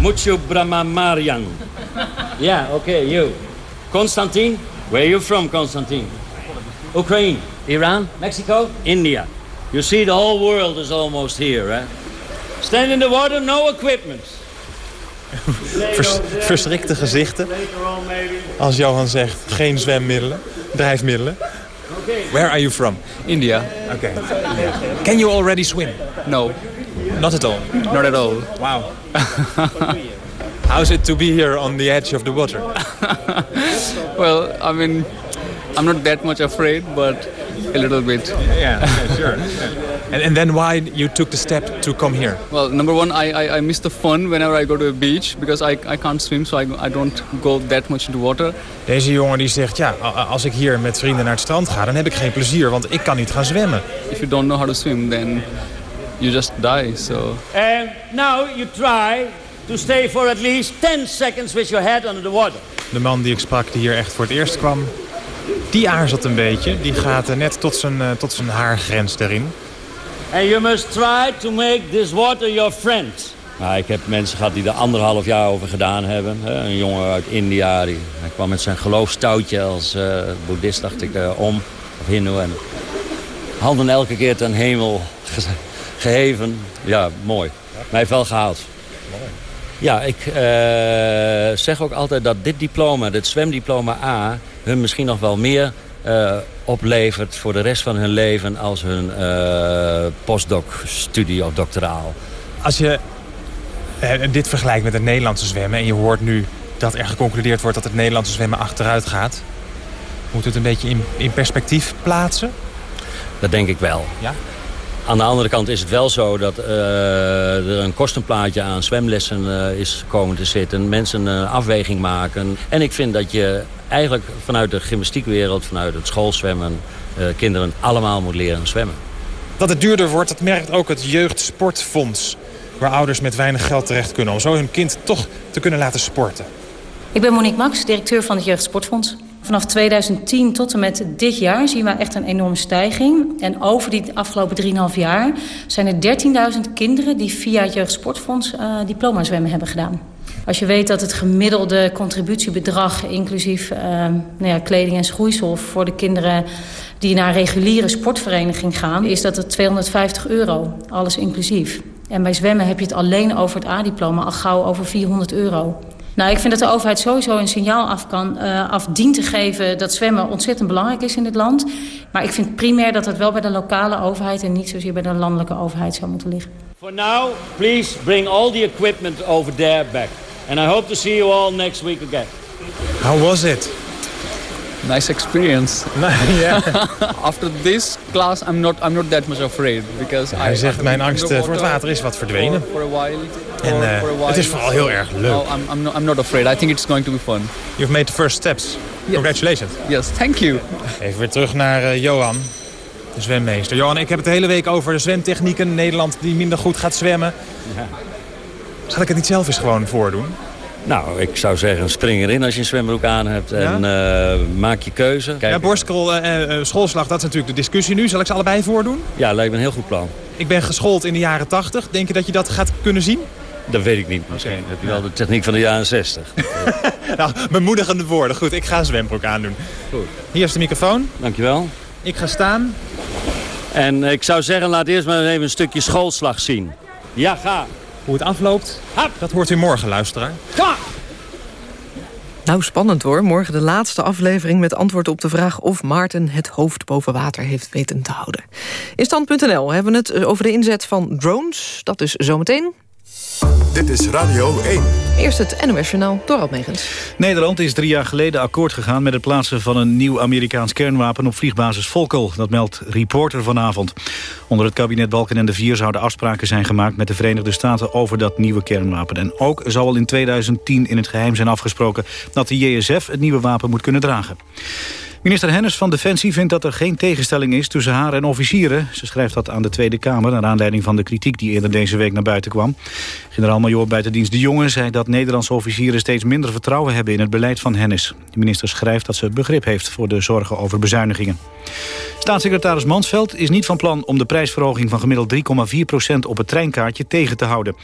Mucho Brahma Marian. Ja, oké, okay, you. Constantin, where are you from, Constantin? Ukraine, Iran, Mexico, India. You see, the whole world is almost here, right? Stand in the water, no equipment. Vers, verschrikte gezichten. Als Johan zegt, geen zwemmiddelen, drijfmiddelen. Where are you from? India. Okay. Can you already swim? No. Not at all? Not at all. Wow. How's it to be here on the edge of the water? well, I mean, I'm not that much afraid, but a little bit. Yeah, yeah sure. Yeah. And, and then why you took the step to come here? Well, number one, I, I, I miss the fun whenever I go to a beach because I, I can't swim, so I, I don't go that much into water. Deze jongen die zegt, ja, als ik hier met vrienden naar het strand ga, dan heb ik geen plezier, want ik kan niet gaan zwemmen. If you don't know how to swim, then you just die, so... And now you try to stay for at least 10 seconds with your head under the water. De man die ik sprak, die hier echt voor het eerst kwam, die aarzelt een beetje. Die gaat net tot zijn, uh, tot zijn haargrens erin. And you must try to make this water your friend. Nou, ik heb mensen gehad die er anderhalf jaar over gedaan hebben. Een jongen uit India, die, hij kwam met zijn geloofstoutje als uh, boeddhist, dacht ik, uh, om. Of hindoe. En handen elke keer ten hemel geheven. Ja, mooi. Mij heeft wel gehaald. Mooi. Ja, ik uh, zeg ook altijd dat dit diploma, dit zwemdiploma A... hun misschien nog wel meer uh, oplevert voor de rest van hun leven... als hun uh, postdoc-studie of doctoraal. Als je dit vergelijkt met het Nederlandse zwemmen... en je hoort nu dat er geconcludeerd wordt dat het Nederlandse zwemmen achteruit gaat... moet het een beetje in, in perspectief plaatsen? Dat denk ik wel. Ja? Aan de andere kant is het wel zo dat uh, er een kostenplaatje aan zwemlessen uh, is komen te zitten. Mensen een afweging maken. En ik vind dat je eigenlijk vanuit de gymnastiekwereld, vanuit het schoolzwemmen... Uh, kinderen allemaal moet leren zwemmen. Dat het duurder wordt, dat merkt ook het Jeugdsportfonds. Waar ouders met weinig geld terecht kunnen om zo hun kind toch te kunnen laten sporten. Ik ben Monique Max, directeur van het Jeugdsportfonds. Vanaf 2010 tot en met dit jaar zien we echt een enorme stijging. En over die afgelopen 3,5 jaar zijn er 13.000 kinderen... die via het Jeugdsportfonds uh, diploma zwemmen hebben gedaan. Als je weet dat het gemiddelde contributiebedrag... inclusief uh, nou ja, kleding en schoeisel voor de kinderen... die naar een reguliere sportvereniging gaan... is dat het 250 euro, alles inclusief. En bij zwemmen heb je het alleen over het A-diploma... al gauw over 400 euro. Nou, ik vind dat de overheid sowieso een signaal af, kan, uh, af dient te geven... dat zwemmen ontzettend belangrijk is in dit land. Maar ik vind primair dat het wel bij de lokale overheid... en niet zozeer bij de landelijke overheid zou moeten liggen. For now, please bring all the equipment over there back. And I hope to see you all next week again. How was it? Nice experience. yeah. After this class, I'm not I'm not that much afraid because Hij I, zegt I mijn angst voor het water is wat verdwenen. For, for a while, en uh, for a while, het is vooral heel erg leuk. Oh, I'm, I'm, not, I'm not afraid. I think it's going to be fun. You've made the first steps. Yes. Congratulations. Yes, thank you. Even weer terug naar uh, Johan, de zwemmeester. Johan, ik heb het de hele week over de zwemtechnieken. Nederland die minder goed gaat zwemmen. Ja. Zal ik het niet zelf eens gewoon voordoen? Nou, ik zou zeggen, spring erin als je een zwembroek aan hebt en ja? uh, maak je keuze. Kijk, ja, borstkrol en uh, schoolslag, dat is natuurlijk de discussie nu. Zal ik ze allebei voordoen? Ja, lijkt me een heel goed plan. Ik ben geschoold in de jaren 80. Denk je dat je dat gaat kunnen zien? Dat weet ik niet. Misschien okay. heb je wel de techniek van de jaren 60. nou, bemoedigende woorden. Goed, ik ga een zwembroek aandoen. Goed. Hier is de microfoon. Dankjewel. Ik ga staan. En ik zou zeggen, laat eerst maar even een stukje schoolslag zien. Ja, ga. Hoe het afloopt, Hop. dat hoort u morgen, luisteraar. Nou, spannend hoor. Morgen de laatste aflevering met antwoord op de vraag... of Maarten het hoofd boven water heeft weten te houden. In Stand.nl hebben we het over de inzet van drones. Dat is zometeen. Dit is Radio 1. Eerst het NOS Journaal, Dorald Megens. Nederland is drie jaar geleden akkoord gegaan... met het plaatsen van een nieuw Amerikaans kernwapen op vliegbasis Volkel. Dat meldt Reporter vanavond. Onder het kabinet Balkenende 4 zouden afspraken zijn gemaakt... met de Verenigde Staten over dat nieuwe kernwapen. En ook zou al in 2010 in het geheim zijn afgesproken... dat de JSF het nieuwe wapen moet kunnen dragen. Minister Hennis van Defensie vindt dat er geen tegenstelling is tussen haar en officieren. Ze schrijft dat aan de Tweede Kamer naar aanleiding van de kritiek die eerder deze week naar buiten kwam. Generaal-majoor buitendienst De Jonge zei dat Nederlandse officieren steeds minder vertrouwen hebben in het beleid van Hennis. De minister schrijft dat ze begrip heeft voor de zorgen over bezuinigingen. Staatssecretaris Mansveld is niet van plan om de prijsverhoging van gemiddeld 3,4% op het treinkaartje tegen te houden.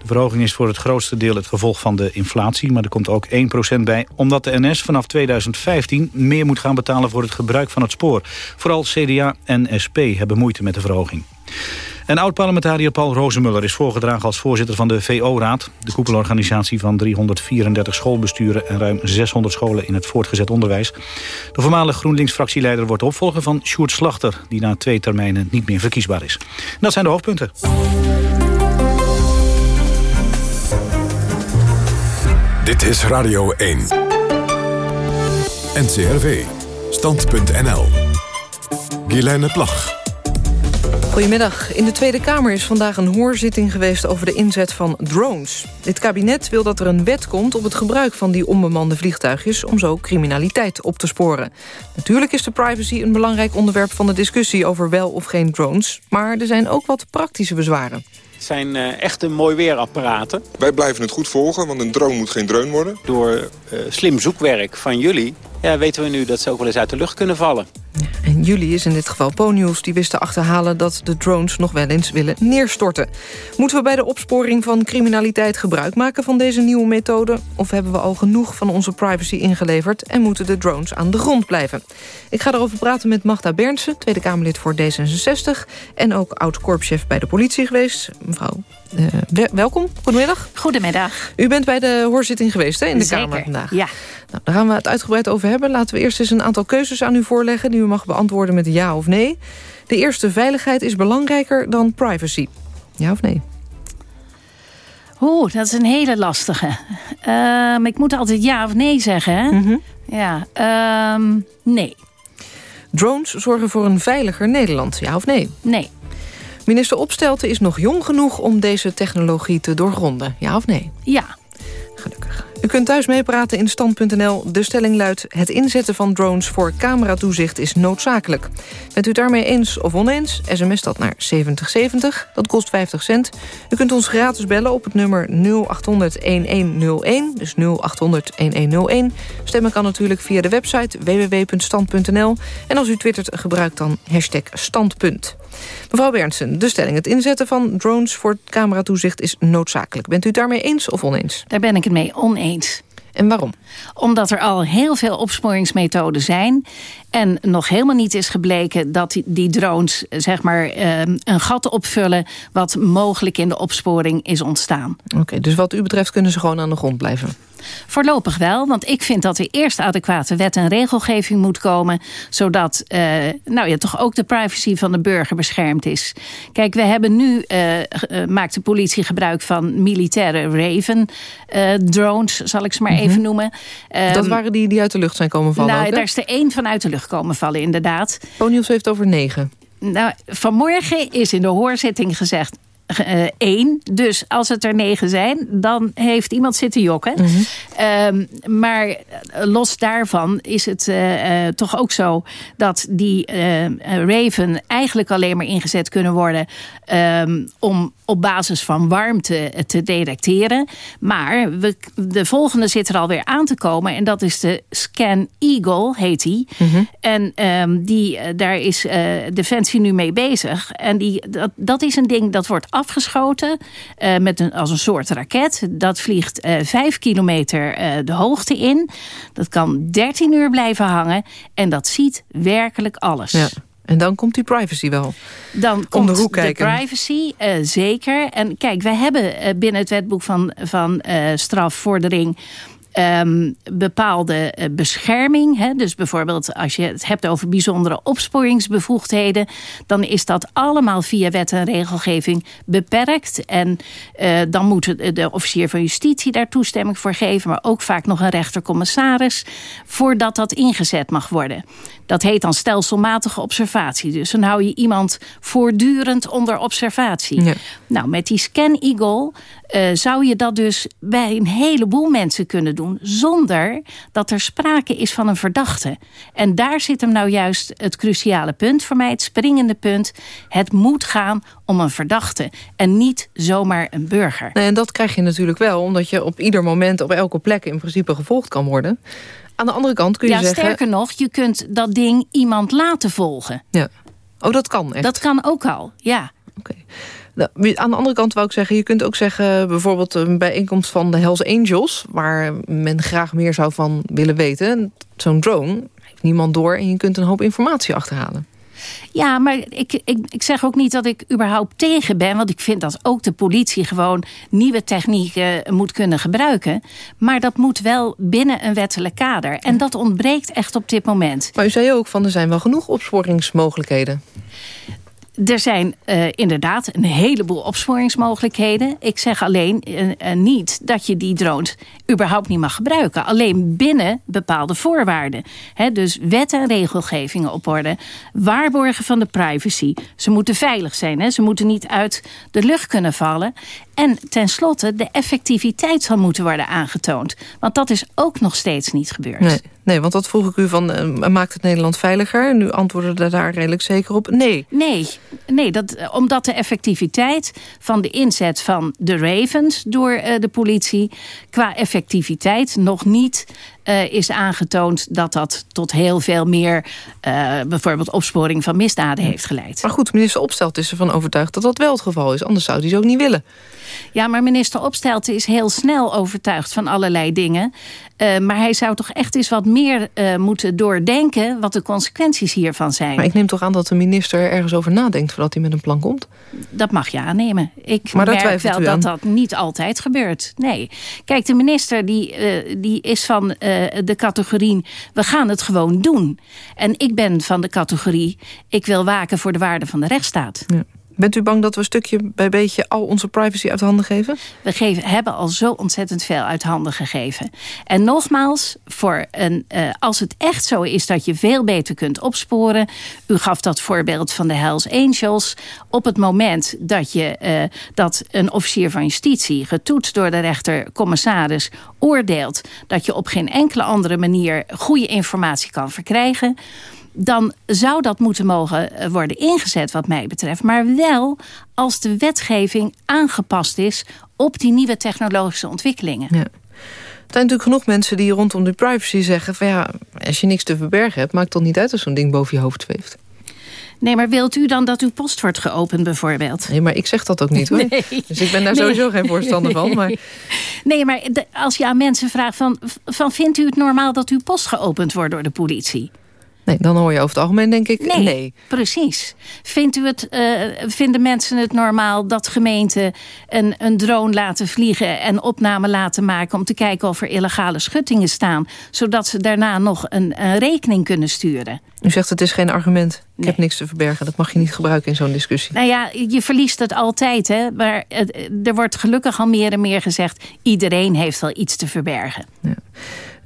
De verhoging is voor het grootste deel het gevolg van de inflatie, maar er komt ook 1% bij, omdat de NS vanaf 2015 meer moet gaan betalen voor het gebruik van het spoor. Vooral CDA en SP hebben moeite met de verhoging. En oud-parlementariër Paul Rozemuller is voorgedragen als voorzitter van de VO-raad. De koepelorganisatie van 334 schoolbesturen en ruim 600 scholen in het voortgezet onderwijs. De voormalige GroenLinks-fractieleider wordt opvolger van Sjoerd Slachter... die na twee termijnen niet meer verkiesbaar is. Dat zijn de hoofdpunten. Dit is Radio 1. NCRV. Stand.nl. Guilaine Plag. Goedemiddag. In de Tweede Kamer is vandaag een hoorzitting geweest over de inzet van drones. Dit kabinet wil dat er een wet komt op het gebruik van die onbemande vliegtuigjes... om zo criminaliteit op te sporen. Natuurlijk is de privacy een belangrijk onderwerp van de discussie... over wel of geen drones, maar er zijn ook wat praktische bezwaren. Het zijn uh, echte mooi weerapparaten. Wij blijven het goed volgen, want een drone moet geen drone worden. Door uh, slim zoekwerk van jullie ja, weten we nu dat ze ook wel eens uit de lucht kunnen vallen. En jullie is in dit geval Po-News. Die wisten achterhalen dat de drones nog wel eens willen neerstorten. Moeten we bij de opsporing van criminaliteit gebruik maken van deze nieuwe methode? Of hebben we al genoeg van onze privacy ingeleverd... en moeten de drones aan de grond blijven? Ik ga erover praten met Magda Bernsen, Tweede Kamerlid voor D66... en ook oud-korpschef bij de politie geweest. Mevrouw uh, welkom, goedemiddag. Goedemiddag. U bent bij de hoorzitting geweest hè, in de Zeker, Kamer vandaag. ja. Nou, daar gaan we het uitgebreid over hebben. Laten we eerst eens een aantal keuzes aan u voorleggen... die u mag beantwoorden met ja of nee. De eerste, veiligheid is belangrijker dan privacy. Ja of nee? Oeh, dat is een hele lastige. Um, ik moet altijd ja of nee zeggen, hè? Mhm. Ja, um, nee. Drones zorgen voor een veiliger Nederland, ja of nee? Nee. Minister Opstelten is nog jong genoeg om deze technologie te doorgronden, ja of nee? Ja. Gelukkig. U kunt thuis meepraten in stand.nl. De stelling luidt... het inzetten van drones voor cameratoezicht is noodzakelijk. Bent u daarmee eens of oneens? SMS dat naar 7070. Dat kost 50 cent. U kunt ons gratis bellen op het nummer 0800-1101. Dus 0800-1101. Stemmen kan natuurlijk via de website www.stand.nl. En als u twittert, gebruik dan hashtag standpunt. Mevrouw Bernsen, de stelling. Het inzetten van drones voor cameratoezicht is noodzakelijk. Bent u het daarmee eens of oneens? Daar ben ik het mee oneens. En waarom? Omdat er al heel veel opsporingsmethoden zijn. En nog helemaal niet is gebleken dat die, drones zeg maar, eh, een gat opvullen... wat mogelijk in de opsporing is ontstaan. Oké, dus wat u betreft kunnen ze gewoon aan de grond blijven? Voorlopig wel, want ik vind dat er eerst adequate wet en regelgeving moet komen... zodat uh, nou ja, toch ook de privacy van de burger beschermd is. Kijk, we hebben nu, uh, maakt de politie gebruik van militaire Raven-drones... zal ik ze maar even noemen. dat Um, waren die die uit de lucht zijn komen vallen Nou, ook, daar is er één van uit de lucht komen vallen, inderdaad. Ponius heeft over negen. Nou, vanmorgen is in de hoorzitting gezegd uh, één. Dus als het er negen zijn, dan heeft iemand zitten jokken. Mhm. Um, maar los daarvan is het uh, uh, toch ook zo... dat die Raven eigenlijk alleen maar ingezet kunnen worden... Um, om op basis van warmte te detecteren. Maar we, de volgende zit er alweer aan te komen. En dat is de Scan Eagle, heet die. Mhm. Mm -hmm. En um, die, daar is Defensie nu mee bezig. En die, dat, dat is een ding dat wordt afgeschoten uh, met een, als een soort raket. Dat vliegt uh, vijf kilometer uh, de hoogte in. Dat kan 13 uur blijven hangen. En dat ziet werkelijk alles. Ja. En dan komt die privacy wel. Dan Om komt de, hoek de kijken. privacy, uh, zeker. En kijk, wij hebben binnen het wetboek van, van uh, strafvordering... Um, bepaalde uh, bescherming. Hè? Dus bijvoorbeeld als je het hebt over bijzondere opsporingsbevoegdheden... dan is dat allemaal via wet en regelgeving beperkt. En uh, dan moet de officier van justitie daar toestemming voor geven... maar ook vaak nog een rechtercommissaris... voordat dat ingezet mag worden. Dat heet dan stelselmatige observatie. Dus dan hou je iemand voortdurend onder observatie. Ja. Nou, met die Scan Eagle uh, zou je dat dus bij een heleboel mensen kunnen doen... zonder dat er sprake is van een verdachte. En daar zit hem nou juist het cruciale punt voor mij, het springende punt. Het moet gaan om een verdachte en niet zomaar een burger. En dat krijg je natuurlijk wel, omdat je op ieder moment... op elke plek in principe gevolgd kan worden... Aan de andere kant kun je ja, zeggen... sterker nog, je kunt dat ding iemand laten volgen. Ja. Oh, dat kan echt? Dat kan ook al, ja. Oké. Okay. Aan de andere kant wou ik zeggen... je kunt ook zeggen, bijvoorbeeld een bijeenkomst van de Hells Angels... waar men graag meer zou van willen weten. Zo'n drone heeft niemand door... en je kunt een hoop informatie achterhalen. Ja, maar ik, ik, ik zeg ook niet dat ik überhaupt tegen ben. Want ik vind dat ook de politie gewoon nieuwe technieken moet kunnen gebruiken. Maar dat moet wel binnen een wettelijk kader. En dat ontbreekt echt op dit moment. Maar u zei ook van er zijn wel genoeg opsporingsmogelijkheden. Er zijn uh, inderdaad een heleboel opsporingsmogelijkheden. Ik zeg alleen uh, uh, niet dat je die drones überhaupt niet mag gebruiken. Alleen binnen bepaalde voorwaarden. Dus wet en regelgevingen op orde. Waarborgen van de privacy. Ze moeten veilig zijn. Ze moeten niet uit de lucht kunnen vallen. En tenslotte, de effectiviteit zal moeten worden aangetoond. Want dat is ook nog steeds niet gebeurd. Nee, nee want dat vroeg ik u van, uh, maakt het Nederland veiliger? Nu antwoordde daar redelijk zeker op, nee. Nee, nee dat, omdat de effectiviteit van de inzet van de Ravens... door uh, de politie qua effectiviteit nog niet uh, is aangetoond dat dat tot heel veel meer... Uh, bijvoorbeeld opsporing van misdaden heeft geleid. Maar goed, minister Opstelt is ervan overtuigd dat dat wel het geval is. Anders zou hij ze ook niet willen. Ja, maar minister Opstelten is heel snel overtuigd van allerlei dingen. Uh, maar hij zou toch echt eens wat meer uh, moeten doordenken... wat de consequenties hiervan zijn. Maar ik neem toch aan dat de minister ergens over nadenkt... voordat hij met een plan komt? Dat mag je aannemen. Ik maar merk wel dat dat niet altijd gebeurt. Nee. Kijk, de minister die, uh, die is van de categorie... we gaan het gewoon doen. En ik ben van de categorie... ik wil waken voor de waarde van de rechtsstaat. Ja. Bent u bang dat we stukje bij beetje al onze privacy uit handen geven? We geven, hebben al zo ontzettend veel uit handen gegeven. En nogmaals, voor een, uh, als het echt zo is dat je veel beter kunt opsporen... u gaf dat voorbeeld van de Hells Angels... op het moment dat, je, uh, dat een officier van justitie... getoetst door de rechter-commissaris oordeelt... dat je op geen enkele andere manier goede informatie kan verkrijgen dan zou dat moeten mogen eh, worden ingezet wat mij betreft. Maar wel als de wetgeving aangepast is op die nieuwe technologische ontwikkelingen. Ja. Er zijn natuurlijk genoeg mensen die rondom de privacy zeggen... van ja, als je niks te verbergen hebt, maakt het niet uit als zo'n ding boven je hoofd zweeft. Nee, maar wilt u dan dat uw post wordt geopend bijvoorbeeld? Nee, maar ik zeg dat ook niet hoor. Nee. Dus ik ben daar sowieso geen voorstander van. Maar... Nee, maar als je aan mensen vraagt van, van... vindt u het normaal dat uw post geopend wordt door de politie? Nee, dan hoor je over het algemeen denk ik nee. nee. Precies. Vindt u het, uh, vinden mensen het normaal dat gemeenten een, een drone laten vliegen... en opname laten maken om te kijken of er illegale schuttingen staan... zodat ze daarna nog een, een rekening kunnen sturen? U zegt het is geen argument. Ik heb niks te verbergen. Dat mag je niet gebruiken in zo'n discussie. Nou ja, je verliest het altijd. Hè? Maar er wordt gelukkig al meer en meer gezegd... iedereen heeft wel iets te verbergen. Ja.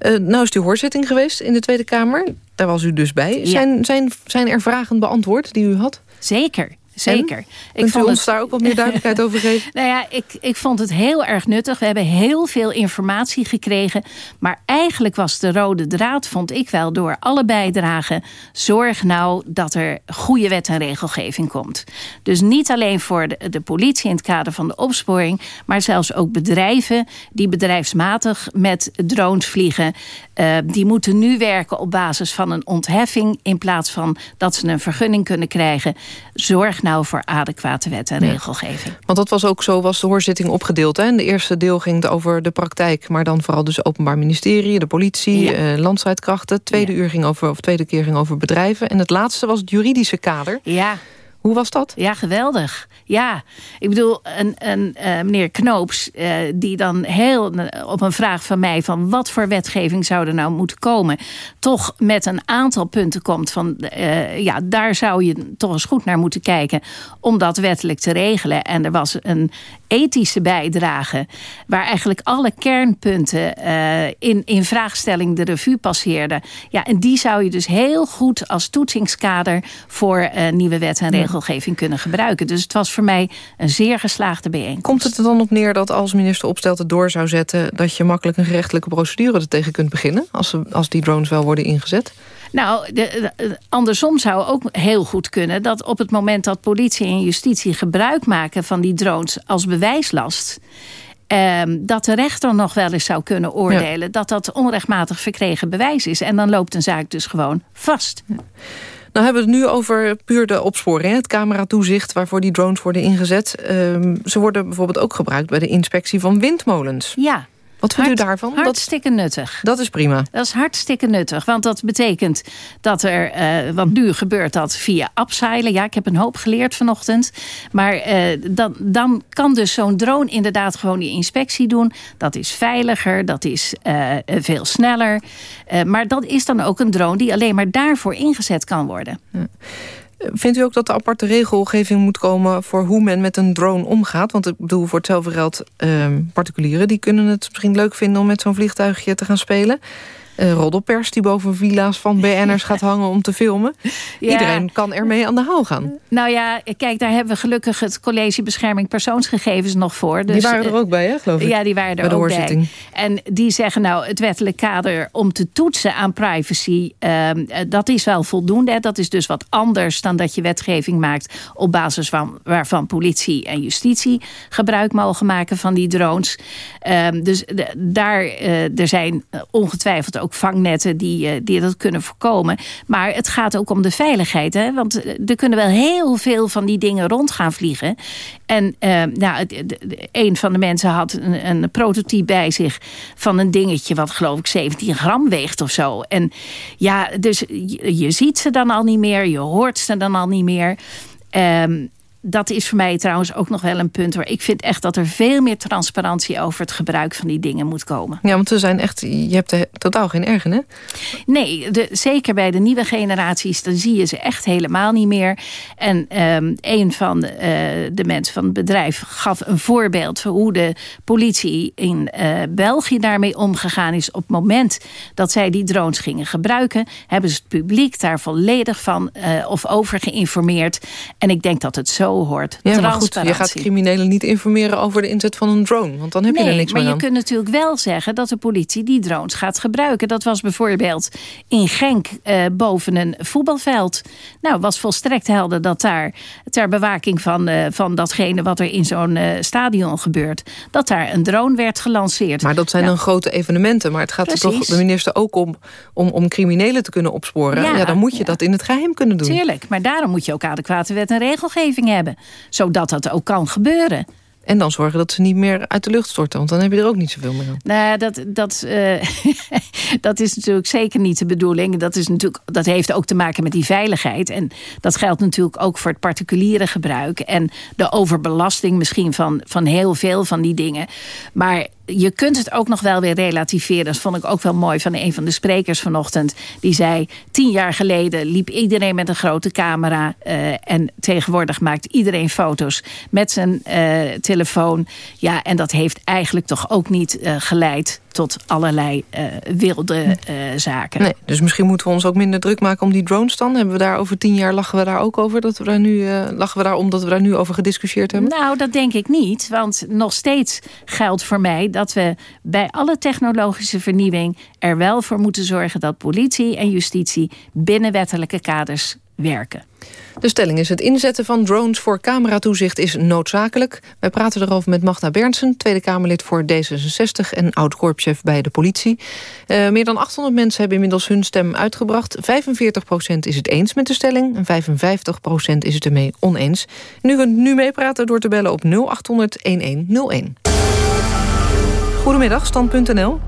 Uh, nou is die hoorzitting geweest in de Tweede Kamer. Daar was u dus bij. Ja. Zijn, zijn, zijn er vragen beantwoord die u had? Zeker. Zeker. En? Ik vond ons het... daar ook wat meer duidelijkheid over geven? Nou ja, ik, ik vond het heel erg nuttig. We hebben heel veel informatie gekregen. Maar eigenlijk was de rode draad, vond ik wel, door alle bijdragen... zorg nou dat er goede wet en regelgeving komt. Dus niet alleen voor de, de politie in het kader van de opsporing... maar zelfs ook bedrijven die bedrijfsmatig met drones vliegen... Uh, die moeten nu werken op basis van een ontheffing... in plaats van dat ze een vergunning kunnen krijgen. Zorg nou voor adequate wet en regelgeving. Want dat was ook zo, was de hoorzitting opgedeeld. Hè? De eerste deel ging over de praktijk, maar dan vooral dus Openbaar Ministerie, de politie, ja. uh, landstrijdkrachten. Tweede uur ging over, of tweede keer ging over bedrijven. En het laatste was het juridische kader. Ja. Hoe was dat? Ja, geweldig. Ja, ik bedoel, een, een, uh, meneer Knoops... Uh, die dan heel op een vraag van mij... van wat voor wetgeving zou er nou moeten komen... toch met een aantal punten komt van... Uh, ja, daar zou je toch eens goed naar moeten kijken... om dat wettelijk te regelen. En er was een ethische bijdrage... waar eigenlijk alle kernpunten in, in vraagstelling de revue passeerden. Ja, en die zou je dus heel goed als toetsingskader... voor nieuwe wet en regelgeving regelgeving kunnen gebruiken. Dus het was voor mij een zeer geslaagde bijeenkomst. Komt het er dan op neer dat als minister Opstelt het door zou zetten... dat je makkelijk een gerechtelijke procedure er tegen kunt beginnen... als, als die drones wel worden ingezet? Nou, de, de, andersom zou ook heel goed kunnen... dat op het moment dat politie en justitie gebruik maken van die drones als bewijslast... Um, dat de rechter nog wel eens zou kunnen oordelen... Ja. dat dat onrechtmatig verkregen bewijs is. En dan loopt een zaak dus gewoon vast. Ja. Nou hebben we het nu over puur de opsporing. Het cameratoezicht waarvoor die drones worden ingezet. Um, ze worden bijvoorbeeld ook gebruikt bij de inspectie van windmolens. Ja, wat vindt Hart, u daarvan? Hartstikke nuttig. Dat is prima. Dat is hartstikke nuttig. Want dat betekent dat er... Uh, want nu gebeurt dat via abseilen. Ja, ik heb een hoop geleerd vanochtend. Maar uh, dan, dan kan dus zo'n drone inderdaad gewoon die inspectie doen. Dat is veiliger. Dat is uh, veel sneller. maar dat is dan ook een drone die alleen maar daarvoor ingezet kan worden. Ja. Vindt u ook dat er aparte regelgeving moet komen... voor hoe men met een drone omgaat? Want ik bedoel, voor hetzelfde geld... Uh, particulieren die kunnen het misschien leuk vinden... om met zo'n vliegtuigje te gaan spelen uh, roddelpers die boven villa's van BN'ers gaat hangen om te filmen. Ja. Iedereen kan ermee aan de haal gaan. Nou ja, kijk, daar hebben we gelukkig het College Bescherming Persoonsgegevens nog voor. Dus, die waren er ook bij, hè, geloof ik? Ja, die waren er bij ook bij. En die zeggen nou, het wettelijk kader om te toetsen aan privacy... Uh, dat is wel voldoende. Dat is dus wat anders dan dat je wetgeving maakt... op basis van, waarvan politie en justitie gebruik mogen maken van die drones. Uh, dus de, daar er zijn ongetwijfeld ook vangnetten die, die dat kunnen voorkomen. Maar het gaat ook om de veiligheid. Hè? Want er kunnen wel heel veel van die dingen rond gaan vliegen. En nou, een van de mensen had een, een prototype bij zich van een dingetje wat geloof ik 17 gram weegt of zo. En ja, dus je, ziet ze dan al niet meer, je hoort ze dan al niet meer. Um, dat is voor mij trouwens ook nog wel een punt... waar ik vind echt dat er veel meer transparantie... over het gebruik van die dingen moet komen. Ja, want we zijn echt... Je hebt er totaal geen ergen, hè? Nee, de, zeker bij de nieuwe generaties... dan zie je ze echt helemaal niet meer. En um, een van de, uh, de, mensen van het bedrijf gaf een voorbeeld... van hoe de politie in uh, België daarmee omgegaan is... op het moment dat zij die drones gingen gebruiken... hebben ze het publiek daar volledig van uh, of over geïnformeerd. En ik denk dat het zo hoort. Ja, maar goed, je gaat criminelen niet informeren over de inzet van een drone. Want dan heb nee, je er niks meer aan. maar je kunt natuurlijk wel zeggen dat de politie die drones gaat gebruiken. Dat was bijvoorbeeld in Genk uh, boven een voetbalveld. Nou, was volstrekt helder dat daar ter bewaking van, uh, van datgene wat er in zo'n uh, stadion gebeurt... dat daar een drone werd gelanceerd. Maar dat zijn ja. dan grote evenementen. Maar het gaat er toch de minister ook om, om, om criminelen te kunnen opsporen. Ja, ja dan moet je ja. dat in het geheim kunnen doen. Tuurlijk, maar daarom moet je ook adequate wet en regelgeving hebben zodat dat ook kan gebeuren. En dan zorgen dat ze niet meer uit de lucht storten. Want dan heb je er ook niet zoveel meer aan. Nou, dat, dat, uh, dat is natuurlijk zeker niet de bedoeling. Dat, is natuurlijk, dat heeft ook te maken met die veiligheid. En dat geldt natuurlijk ook voor het particuliere gebruik. En de overbelasting misschien van, van heel veel van die dingen. Maar je kunt het ook nog wel weer relativeren. Dat vond ik ook wel mooi van een van de sprekers vanochtend. Die zei, tien jaar geleden liep iedereen met een grote camera. Uh, en tegenwoordig maakt iedereen foto's met zijn uh, telefoon. Ja, en dat heeft eigenlijk toch ook niet uh, geleid tot allerlei uh, wilde uh, zaken. Nee, dus misschien moeten we ons ook minder druk maken om die drones dan. Hebben we daar over tien jaar lachen we daar ook over dat we daar nu uh, lachen we daar omdat we daar nu over gediscussieerd hebben? Nou, dat denk ik niet, want nog steeds geldt voor mij dat we bij alle technologische vernieuwing er wel voor moeten zorgen dat politie en justitie binnen wettelijke kaders werken. De stelling is het inzetten van drones voor cameratoezicht is noodzakelijk. Wij praten erover met Magda Bernsen, Tweede Kamerlid voor D66... en oud-korpschef bij de politie. Uh, meer dan 800 mensen hebben inmiddels hun stem uitgebracht. 45% is het eens met de stelling en 55% is het ermee oneens. En u kunt nu meepraten door te bellen op 0800-1101. Goedemiddag, stand.nl.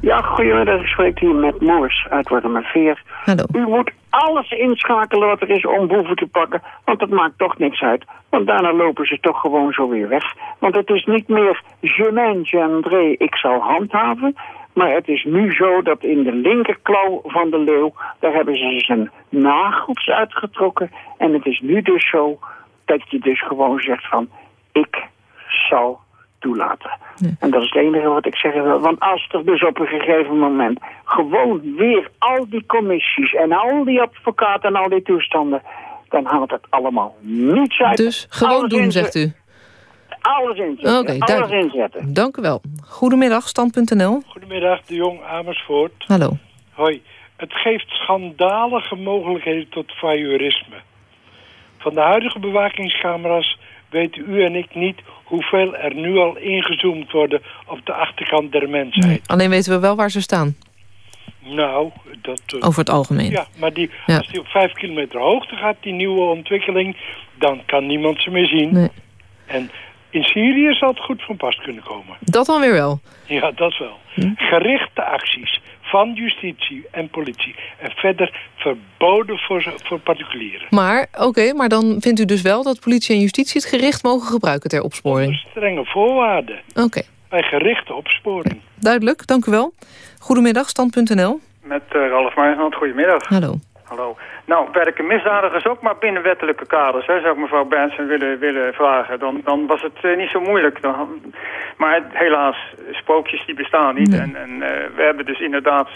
Ja, goedemiddag. Ik spreek hier met Moors uit Wormerveer. Hallo. U moet alles inschakelen wat er is om boeven te pakken. Want dat maakt toch niks uit. Want daarna lopen ze toch gewoon zo weer weg. Want het is niet meer je André, ik zal handhaven. Maar het is nu zo dat in de linkerklauw van de leeuw... daar hebben ze zijn nagels uitgetrokken. En het is nu dus zo dat je dus gewoon zegt van... ik zal toelaten. Ja. En dat is het enige wat ik zeggen wil. Want als er dus op een gegeven moment gewoon weer al die commissies en al die advocaten en al die toestanden, dan haalt het allemaal niets uit. Dus gewoon doen, zegt u? Alles inzetten. Okay, alles inzetten. Dank u wel. Goedemiddag, stand.nl. Goedemiddag, de Jong Amersfoort. Hallo. Hoi. Het geeft schandalige mogelijkheden tot voyeurisme. Van de huidige bewakingscamera's weten u en ik niet hoeveel er nu al ingezoomd worden op de achterkant der mensheid. Nee, alleen weten we wel waar ze staan. Nou, dat... Uh, Over het algemeen. Ja, maar die, ja. als die op vijf kilometer hoogte gaat, die nieuwe ontwikkeling, dan kan niemand ze meer zien. Nee. En in Syrië zal het goed van pas kunnen komen. Dat dan weer wel. Ja, dat wel. Hm? Gerichte acties van justitie en politie. En verder verboden voor, voor particulieren. Maar, oké, okay, maar dan vindt u dus wel dat politie en justitie het gericht mogen gebruiken ter opsporing? Onder strenge voorwaarden. Oké. Okay. Bij gerichte opsporing. Duidelijk, dank u wel. Goedemiddag, stand.nl. Met uh, Ralf Meijland, goedemiddag. Hallo. Hallo. Nou, werken misdadigers ook maar binnen wettelijke kaders, hè, zou ik mevrouw Benson willen, willen vragen. Dan, dan was het uh, niet zo moeilijk. Dan, maar helaas, sprookjes die bestaan niet. Nee. En, en uh, we hebben dus inderdaad,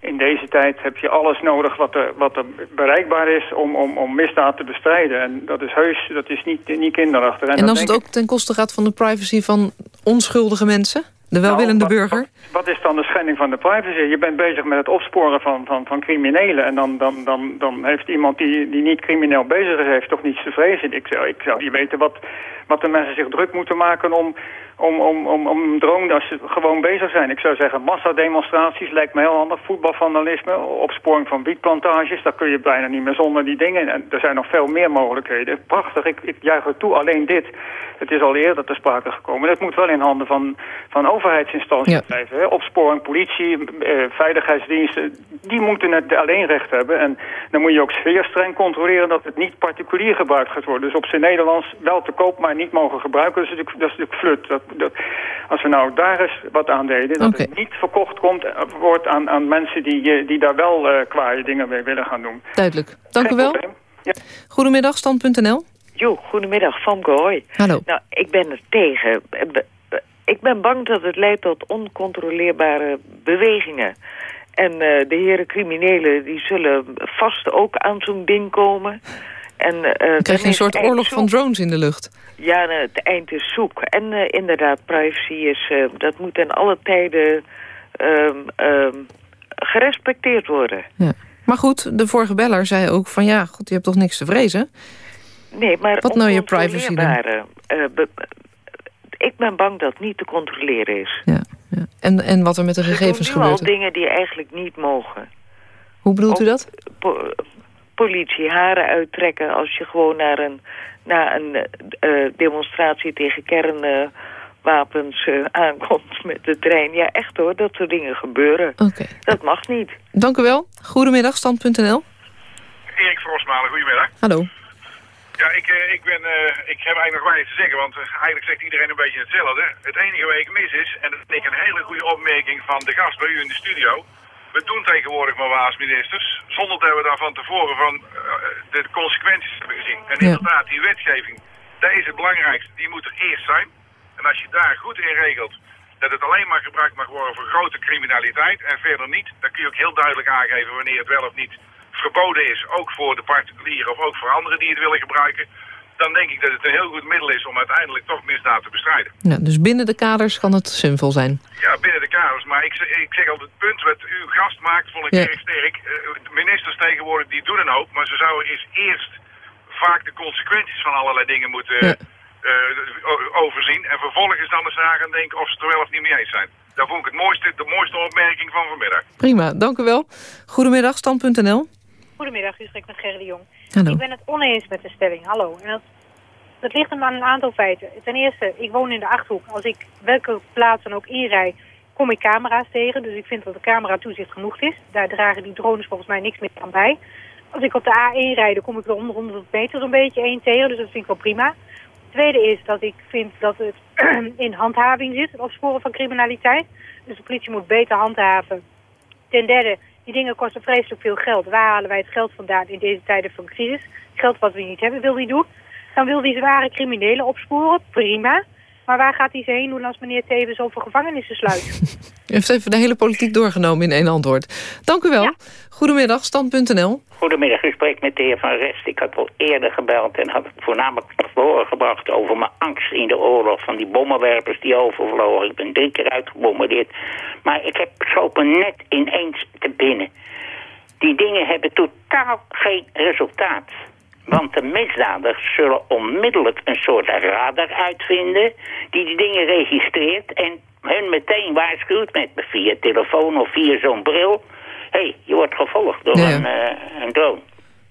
in deze tijd heb je alles nodig wat er, wat er bereikbaar is om, om, om misdaad te bestrijden. En dat is heus, dat is niet, niet kinderachtig. En, en als het ook ten koste gaat van de privacy van onschuldige mensen? De welwillende nou, wat, burger? Wat, wat, is dan de schending van de privacy? Je bent bezig met het opsporen van, van, van criminelen. En dan, dan, dan, dan heeft iemand die, die niet crimineel bezig is, heeft toch niets te vrezen. Ik zou, ik zou niet weten wat, wat de mensen zich druk moeten maken om, om, om, om, om drone als ze gewoon bezig zijn. Ik zou zeggen, massademonstraties lijkt me heel handig. Voetbalvandalisme, opsporing van wietplantages, daar kun je bijna niet meer zonder die dingen. En er zijn nog veel meer mogelijkheden. Prachtig, ik, ik juich het toe. Alleen dit, het is al eerder te sprake gekomen. Dat moet wel in handen van, van overheidsinstanties Ja. blijven. Hè? Opsporing, politie, eh, veiligheidsdiensten, die moeten het alleen recht hebben. En dan moet je ook zeer streng controleren dat het niet particulier gebruikt gaat worden. Dus op zijn Nederlands wel te koop, maar niet mogen gebruiken. Dat is natuurlijk, dat is natuurlijk flut. Dat, dat, als we nou daar eens wat aan deden, dat het niet verkocht komt, eh, wordt aan, aan mensen die, eh, die daar wel eh kwaaie dingen mee willen gaan doen. Duidelijk. Dank u wel. probleem. Goedemiddag, stand.nl. Jo, goedemiddag, Famke Hoi. Hallo. Nou, ik ben er tegen. Ik ben bang dat het leidt tot oncontroleerbare bewegingen. En eh, de heren criminelen die zullen vast ook aan zo'n ding komen. En, eh, Dan krijg je een soort oorlog van drones in de lucht. Ja, eh, het eind is zoek. En eh, inderdaad, privacy is, eh, dat moet in alle tijden ehm, ehm, gerespecteerd worden. Ja. Maar goed, de vorige beller zei ook van ja, god, je hebt toch niks te vrezen? Nee, maar Wat nou je privacy dan? eh, ik ben bang dat het niet te controleren is. En, en wat er met de gegevens doen nu al gebeurt. dingen die eigenlijk niet mogen. Hoe bedoelt u dat? Po- politie haren uittrekken als je gewoon naar een, naar een eh, demonstratie tegen kernwapens eh, aankomt met de trein. Ja, echt hoor, dat soort dingen gebeuren. Oké. Dat mag niet. Dank u wel. Goedemiddag, stand.nl. Erik Frosmalen, goedemiddag. Hallo. Ja, ik, eh, ik, ben, eh, ik heb eigenlijk nog weinig te zeggen, want eh, eigenlijk zegt iedereen een beetje hetzelfde. Het enige wat ik mis is, en dat vind ik een hele goede opmerking van de gast bij u in de studio. We doen tegenwoordig maar waar als ministers, zonder dat we daar van tevoren van eh, de consequenties hebben gezien. En Ja. inderdaad, die wetgeving, dat is het belangrijkste, die moet er eerst zijn. En als je daar goed in regelt dat het alleen maar gebruikt mag worden voor grote criminaliteit en verder niet, dan kun je ook heel duidelijk aangeven wanneer het wel of niet verboden is, ook voor de particulier of ook voor anderen die het willen gebruiken, dan denk ik dat het een heel goed middel is om uiteindelijk toch misdaad te bestrijden. Ja, dus binnen de kaders kan het zinvol zijn. Ja, binnen de kaders. Maar ik, zeg- ik zeg altijd, het punt wat uw gast maakt, vond ik Ja. erg sterk. Eh, de ministers tegenwoordig, die doen een hoop, maar ze zouden eens eerst vaak de consequenties van allerlei dingen moeten eh, overzien. En vervolgens dan eens na gaan denken of ze het er wel of niet mee eens zijn. Dat vond ik het mooiste, de mooiste opmerking van vanmiddag. Prima, dank u wel. Goedemiddag, stand.nl. Goedemiddag, u spreekt met Gerry de Jong. Hallo. Ik ben het oneens met de stelling. Hallo. En dat, ligt hem aan een aantal feiten. Ten eerste, ik woon in de Achterhoek. Als ik welke plaats dan ook inrijd, kom ik camera's tegen. Dus ik vind dat de camera toezicht genoeg is. Daar dragen die drones volgens mij niks meer aan bij. Als ik op de A1 rijd, dan kom ik er om de 100 meter zo'n beetje één tegen. Dus dat vind ik wel prima. Tweede is dat ik vind dat het in handhaving zit, het opsporen van criminaliteit. Dus de politie moet beter handhaven. Ten derde, die dingen kosten vreselijk veel geld. Waar halen wij het geld vandaan in deze tijden van crisis? Geld wat we niet hebben, wil hij doen. Dan wil hij zware criminelen opsporen, prima. Maar waar gaat hij ze heen doen als meneer Tevens over gevangenissen sluit? U heeft even de hele politiek doorgenomen in één antwoord. Dank u wel. Goedemiddag, stand.nl. Goedemiddag, u spreekt met de heer Van Rest. Ik had al eerder gebeld en had het voornamelijk naar voren gebracht over mijn angst in de oorlog van die bommenwerpers die overvlogen. Ik ben drie keer uitgebombardeerd. Maar ik heb slopen net ineens te binnen. Die dingen hebben totaal geen resultaat. Want de misdadigers zullen onmiddellijk een soort radar uitvinden... die die dingen registreert en hun meteen waarschuwt met via telefoon of via zo'n bril... hé, hey, je wordt gevolgd door Ja. Een, eh, een drone.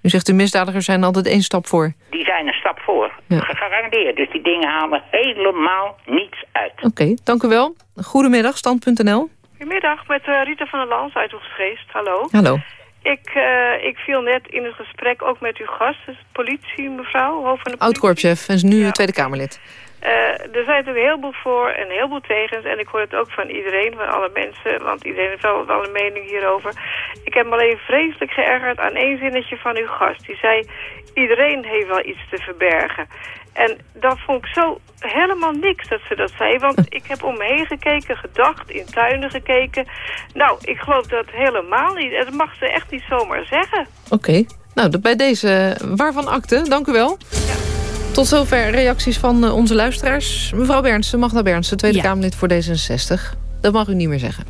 U zegt de misdadigers zijn altijd één stap voor. Die zijn een stap voor. Ja. Gegarandeerd. Dus die dingen halen helemaal niets uit. Oké, dank u wel. Goedemiddag, stand.nl. Goedemiddag, met eh, Rita van der Lans uit Hoogstgeest. Hallo. Hallo. Ik, eh, ik viel net in het gesprek ook met uw gast, dus politie mevrouw, hoofd van de politie. Oud-korpschef en is nu Tweede Kamerlid. Eh, er zijn natuurlijk een heleboel voor en een heleboel tegens. En ik hoor het ook van iedereen, van alle mensen. Want iedereen heeft wel, wel een mening hierover. Ik heb me alleen vreselijk geërgerd aan één zinnetje van uw gast. Die zei, iedereen heeft wel iets te verbergen. En dat vond ik zo helemaal niks dat ze dat zei. Want ik heb om me heen gekeken, gedacht, in tuinen gekeken. Nou, ik geloof dat helemaal niet. En dat mag ze echt niet zomaar zeggen. Oké, nou bij deze waarvan akte. Dank u wel. Tot zover reacties van eh, onze luisteraars. Mevrouw Bernsen, Magda Bernsen, Tweede Ja. Kamerlid voor D66. Dat mag u niet meer zeggen.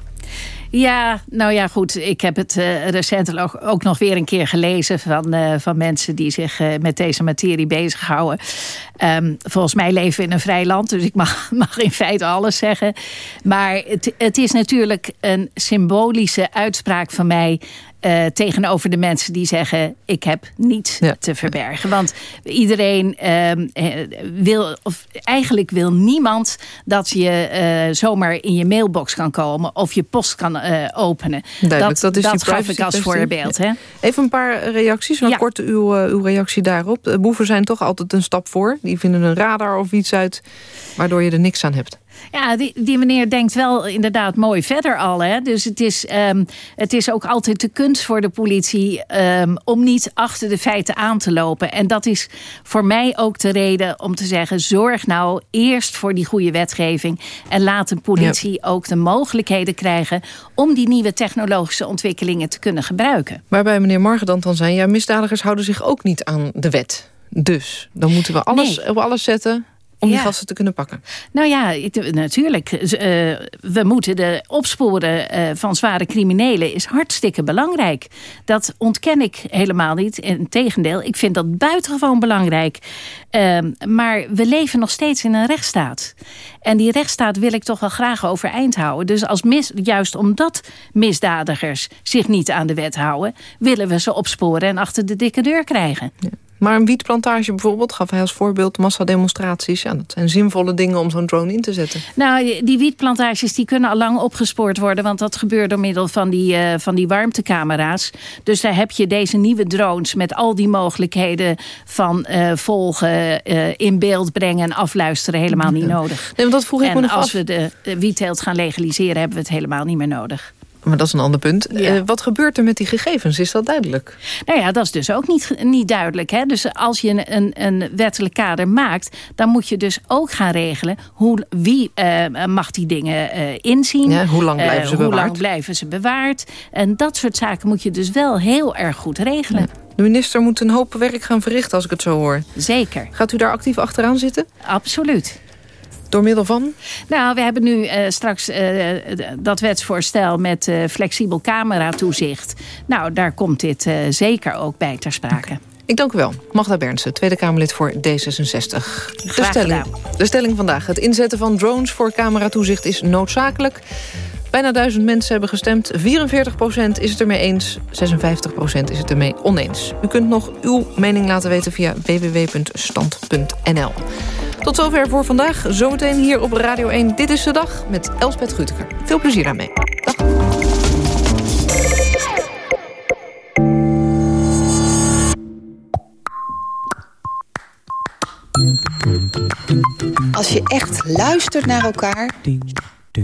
Ja, nou ja, goed. Ik heb het uh, recentelijk ook nog weer een keer gelezen... van, uh, van mensen die zich uh, met deze materie bezighouden. Um, volgens mij leven we in een vrij land, dus ik mag, mag in feite alles zeggen. Maar het, het is natuurlijk een symbolische uitspraak van mij... Uh, tegenover de mensen die zeggen... ik heb niets ja. te verbergen. Want iedereen uh, wil... of eigenlijk wil niemand dat je uh, zomaar in je mailbox kan komen... of je post kan openen. Duidelijk, dat dat, is dat gaf ik als voorbeeld. Hè? Even een paar reacties. Ja. kort uw, uw reactie daarop. De boeven zijn toch altijd een stap voor. Die vinden een radar of iets uit... waardoor je er niks aan hebt. Ja, die, die meneer denkt wel inderdaad mooi verder al. Hè? Dus het is, um, het is ook altijd de kunst voor de politie... Um, om niet achter de feiten aan te lopen. En dat is voor mij ook de reden om te zeggen... zorg nou eerst voor die goede wetgeving... en laat de politie ja. ook de mogelijkheden krijgen... om die nieuwe technologische ontwikkelingen te kunnen gebruiken. Waarbij meneer Margedant dan zijn... ja, misdadigers houden zich ook niet aan de wet. Dus dan moeten we alles nee. op alles zetten om die gasten te kunnen pakken? Nou ja, natuurlijk. Uh, we moeten de opsporen uh, van zware criminelen is hartstikke belangrijk. Dat ontken ik helemaal niet. Integendeel, ik vind dat buitengewoon belangrijk. Uh, maar we leven nog steeds in een rechtsstaat. En die rechtsstaat wil ik toch wel graag overeind houden. Dus als mis, juist omdat misdadigers zich niet aan de wet houden... willen we ze opsporen en achter de dikke deur krijgen. Ja. Maar een wietplantage bijvoorbeeld, gaf hij als voorbeeld massademonstraties. Ja, dat zijn zinvolle dingen om zo'n drone in te zetten. Nou, die wietplantages die kunnen al lang opgespoord worden. Want dat gebeurt door middel van die, uh, van die warmtecamera's. Dus daar heb je deze nieuwe drones met al die mogelijkheden van uh, volgen, uh, in beeld brengen en afluisteren helemaal niet nodig. Nee, want dat vroeg ik en me nog als af. we de, de wietteelt gaan legaliseren, hebben we het helemaal niet meer nodig. Maar dat is een ander punt. Ja. Uh, wat gebeurt er met die gegevens? Is dat duidelijk? Nou ja, dat is dus ook niet, niet duidelijk. Hè? Dus als je een, een, een wettelijk kader maakt... dan moet je dus ook gaan regelen... Hoe, wie uh, mag die dingen uh, inzien. Ja, hoe lang blijven ze bewaard? Hoe lang blijven ze bewaard? En dat soort zaken moet je dus wel heel erg goed regelen. Ja. De minister moet een hoop werk gaan verrichten als ik het zo hoor. Zeker. Gaat u daar actief achteraan zitten? Absoluut. Door middel van? Nou, we hebben nu uh, straks uh, dat wetsvoorstel met uh, flexibel cameratoezicht. Nou, daar komt dit zeker ook bij ter sprake. Okay. Ik dank u wel. Magda Bernsen, Tweede Kamerlid voor D66. De stelling, de stelling vandaag. Het inzetten van drones voor cameratoezicht is noodzakelijk. Bijna duizend mensen hebben gestemd. 44% is het ermee eens. 56% is het ermee oneens. U kunt nog uw mening laten weten via www.stand.nl. Tot zover voor vandaag. Zometeen hier op Radio 1 Dit is de Dag met Elspet Grütker. Veel plezier daarmee. Dag. Als je echt luistert naar elkaar,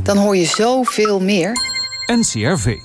dan hoor je zoveel meer. NCRV.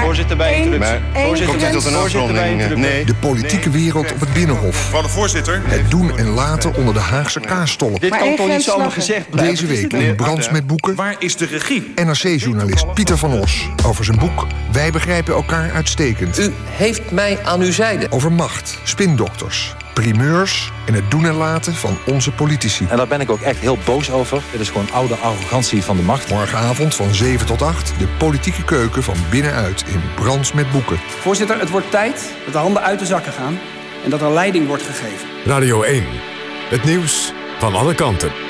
Maar voorzitter bij introductie. Voorzitter, tot een afronding. Nee. De politieke wereld op het Binnenhof. Mevrouw de voorzitter. Het doen en laten onder de Haagse kaarstollen. Dit kan toch niet zomaar gezegd blijven? Deze week in Brands met Boeken. Waar is de regie? NRC-journalist Pieter van Os. Over zijn boek Wij begrijpen elkaar uitstekend. U heeft mij aan uw zijde. Over macht, spindokters, primeurs en het doen en laten van onze politici. En daar ben ik ook echt heel boos over. Dit is gewoon oude arrogantie van de macht. Morgenavond van 7 tot 8 de politieke keuken van binnenuit in Brands met Boeken. Voorzitter, het wordt tijd dat de handen uit de zakken gaan en dat er leiding wordt gegeven. Radio 1, het nieuws van alle kanten.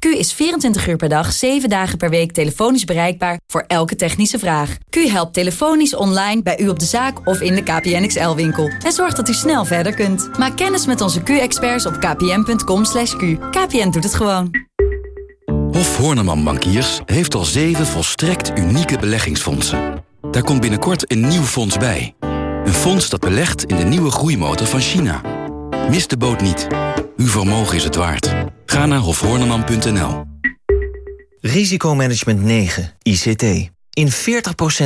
Q is 24 uur per dag, 7 dagen per week telefonisch bereikbaar voor elke technische vraag. Q helpt telefonisch online bij u op de zaak of in de KPN XL-winkel. En zorgt dat u snel verder kunt. Maak kennis met onze Q-experts op kpn.com. /q. KPN doet het gewoon. Hof Horneman Bankiers heeft al zeven volstrekt unieke beleggingsfondsen. Daar komt binnenkort een nieuw fonds bij. Een fonds dat belegt in de nieuwe groeimotor van China. Mis de boot niet. Uw vermogen is het waard. Ga naar hofhorneman.nl. Risicomanagement 9, ICT. In 40%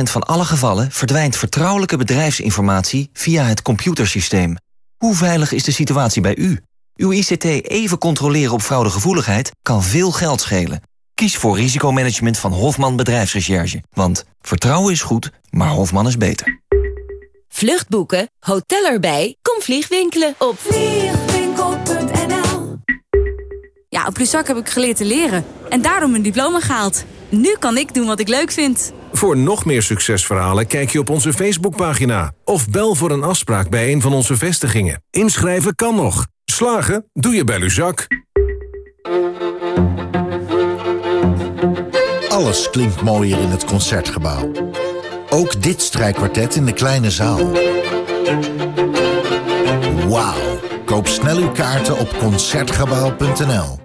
van alle gevallen verdwijnt vertrouwelijke bedrijfsinformatie via het computersysteem. Hoe veilig is de situatie bij u? Uw ICT even controleren op fraudegevoeligheid kan veel geld schelen. Kies voor risicomanagement van Hofman Bedrijfsrecherche. Want vertrouwen is goed, maar Hofman is beter. Vluchtboeken, hotel erbij, kom vliegwinkelen op vliegwinkel.nl Ja, op Luzak heb ik geleerd te leren en daarom mijn diploma gehaald. Nu kan ik doen wat ik leuk vind. Voor nog meer succesverhalen kijk je op onze Facebookpagina... of bel voor een afspraak bij een van onze vestigingen. Inschrijven kan nog. Slagen doe je bij Luzak. Alles klinkt mooier in het Concertgebouw. Ook dit strijkkwartet in de kleine zaal. Wauw. Koop snel uw kaarten op Concertgebouw.nl.